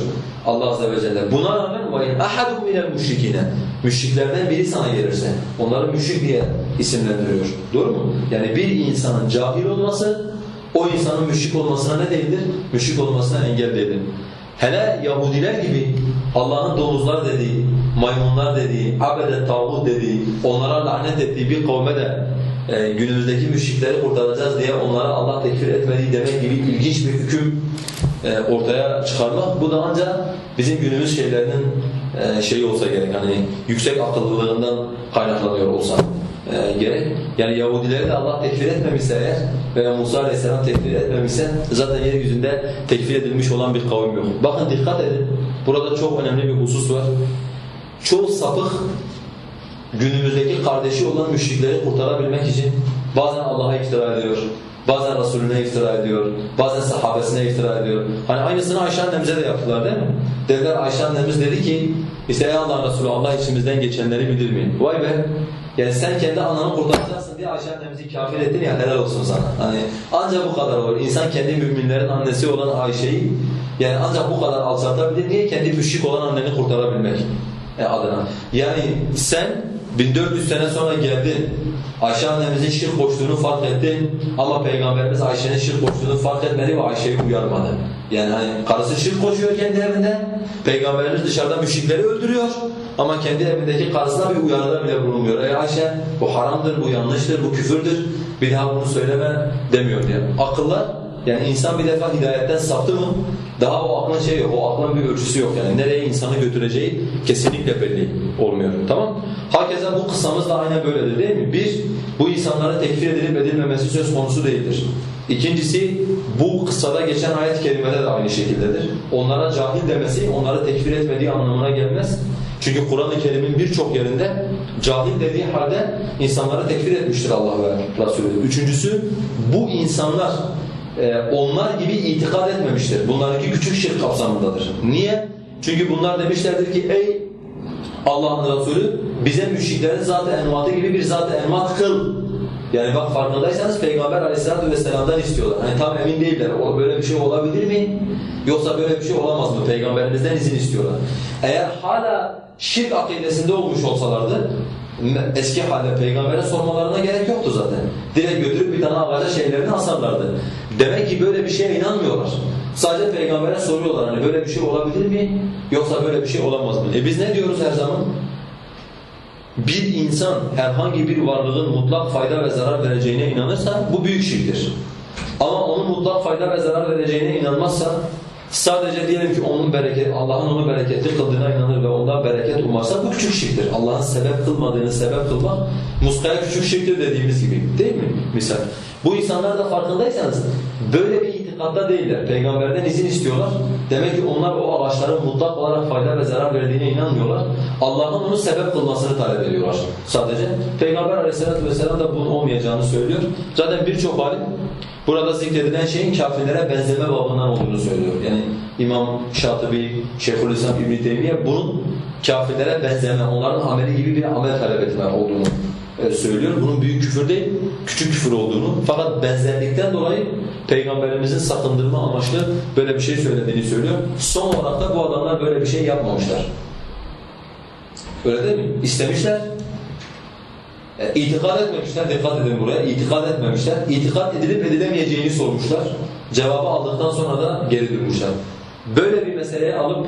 Allah Azze ve Celle. Buna rağmen وَاِنْ اَحَدٌ مِنَ الْمُشْرِك۪ينَ Müşriklerden biri sana gelirse, onları müşrik diye isimlendiriyor. Doğru mu? Yani bir insanın cahil olması, o insanın müşrik olmasına ne değildir? Müşrik olmasına engel değildir. Hele Yahudiler gibi Allah'ın domuzlar dediği, maymunlar dediği, abedet tağut dediği, onlara lanet ettiği bir kavme de e, günümüzdeki müşrikleri kurtaracağız diye onlara Allah tekfir etmediği demek gibi ilginç bir hüküm e, ortaya çıkarmak. Bu da ancak bizim günümüz şeylerinin e, şeyi olsa gerek, hani yüksek akıllılığından kaynaklanıyor olsa e, gerek. Yani Yahudileri de Allah tekfir etmemişse eğer veya Musa Aleyhisselam tekfir etmemişse zaten yeryüzünde tekfir edilmiş olan bir kavim yok. Bakın dikkat edin. Burada çok önemli bir husus var. Çoğu sapık günümüzdeki kardeşi olan müşrikleri kurtarabilmek için bazen Allah'a iftira ediyor, bazen Resulüne iftira ediyor, bazen sahabesine iftira ediyor. Hani aynısını Ayşe annemize de yaptılar değil mi? Dediler Ayşe annemiz dedi ki, işte ey Allah'ın Resulü Allah içimizden geçenleri bilir mi? Vay be! Yani sen kendi ananı kurtaracaksın diye Ayşe annemizi kafir ettin ya helal olsun sana. Hani ancak bu kadar olur. İnsan kendi müminlerin annesi olan Ayşe'yi yani ancak bu kadar alçaltabilir. Niye? Kendi müşrik olan anneni kurtarabilmek adına. Yani sen 1400 sene sonra geldin. Ayşe annemizin şirk koştuğunu fark ettin ama Peygamberimiz Ayşe'nin şirk koştuğunu fark etmedi ve Ayşe'yi uyarmadı. Yani hani karısı şirk koşuyor kendi evinde, Peygamberimiz dışarıda müşrikleri öldürüyor ama kendi evindeki karısına bir uyarıda bile bulunmuyor. Ey Ayşe bu haramdır, bu yanlıştır, bu küfürdür, bir daha bunu söyleme demiyor diye. Akıllar yani insan bir defa hidayetten saptı mı daha o aklın şey yok, o aklın bir ölçüsü yok yani. Nereye insanı götüreceği kesinlikle belli olmuyor. Tamam Hakeza bu kıssamız da aynen böyledir değil mi? Bir, bu insanlara tekfir edilip edilmemesi söz konusu değildir. İkincisi, bu kıssada geçen ayet-i kerimede de aynı şekildedir. Onlara cahil demesi, onları tekfir etmediği anlamına gelmez. Çünkü Kur'an-ı Kerim'in birçok yerinde cahil dediği halde insanları tekfir etmiştir Allah ve Resulü. Üçüncüsü, bu insanlar e, onlar gibi itikad etmemiştir. Bunlarınki küçük şirk kapsamındadır. Niye? Çünkü bunlar demişlerdir ki ey Allah'ın Resulü bize müşriklerin zat-ı envatı gibi bir zat-ı envat kıl. Yani bak farkındaysanız Peygamber aleyhissalatu vesselam'dan istiyorlar. Hani tam emin değiller. O böyle bir şey olabilir mi? Yoksa böyle bir şey olamaz mı? Peygamberimizden izin istiyorlar. Eğer hala şirk akidesinde olmuş olsalardı eski halde peygambere sormalarına gerek yoktu zaten. Direkt götürüp bir tane ağaca şeylerini asarlardı. Demek ki böyle bir şeye inanmıyorlar. Sadece peygambere soruyorlar hani böyle bir şey olabilir mi? Yoksa böyle bir şey olamaz mı? E biz ne diyoruz her zaman? Bir insan herhangi bir varlığın mutlak fayda ve zarar vereceğine inanırsa bu büyük şirktir. Ama onun mutlak fayda ve zarar vereceğine inanmazsa Sadece diyelim ki onun bereket, Allah'ın onu bereketli kıldığına inanır ve ondan bereket umarsa bu küçük şirktir. Allah'ın sebep kılmadığını sebep kılmak muskaya küçük şirktir dediğimiz gibi değil mi? Misal. Bu insanlar da farkındaysanız böyle bir itikatta değiller. Peygamberden izin istiyorlar. Demek ki onlar o ağaçların mutlak olarak fayda ve zarar verdiğine inanmıyorlar. Allah'ın onu sebep kılmasını talep ediyorlar sadece. Peygamber aleyhissalatü vesselam da bunun olmayacağını söylüyor. Zaten birçok alim burada zikredilen şeyin kafirlere benzeme babından olduğunu söylüyor. Yani İmam Şatibi, Şeyhülislam İbn Teymiye bunun kafirlere benzeme, onların ameli gibi bir amel talep etme olduğunu e, söylüyor. Bunun büyük küfür değil, küçük küfür olduğunu. Fakat benzerlikten dolayı Peygamberimizin sakındırma amaçlı böyle bir şey söylediğini söylüyor. Son olarak da bu adamlar böyle bir şey yapmamışlar. Öyle değil mi? İstemişler. E, etmemişler, dikkat edin buraya. İtikad etmemişler. İtikad edilip edilemeyeceğini sormuşlar. Cevabı aldıktan sonra da geri dönmüşler. Böyle bir meseleye alıp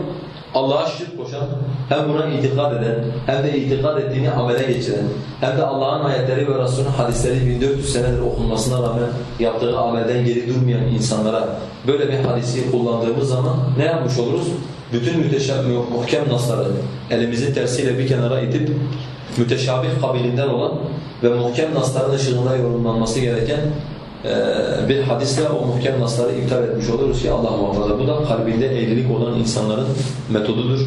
Allah'a şirk koşan, hem buna itikad eden, hem de itikad ettiğini amele geçiren, hem de Allah'ın ayetleri ve Resulünün hadisleri 1400 senedir okunmasına rağmen yaptığı amelden geri durmayan insanlara böyle bir hadisi kullandığımız zaman ne yapmış oluruz? Bütün müteşabih, muhkem nasları elimizin tersiyle bir kenara itip müteşabih kabilinden olan ve muhkem nasların ışığında yorumlanması gereken bir hadisle o muhkem nasları iptal etmiş oluruz ki Allah muhafaza. Bu da kalbinde eğrilik olan insanların metodudur.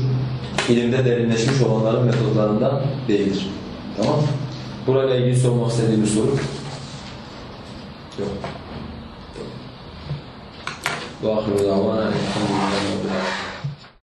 İlimde derinleşmiş olanların metodlarından değildir. Tamam Burayla ilgili sormak istediğim bir soru? Yok. وآخر دعوانا الحمد لله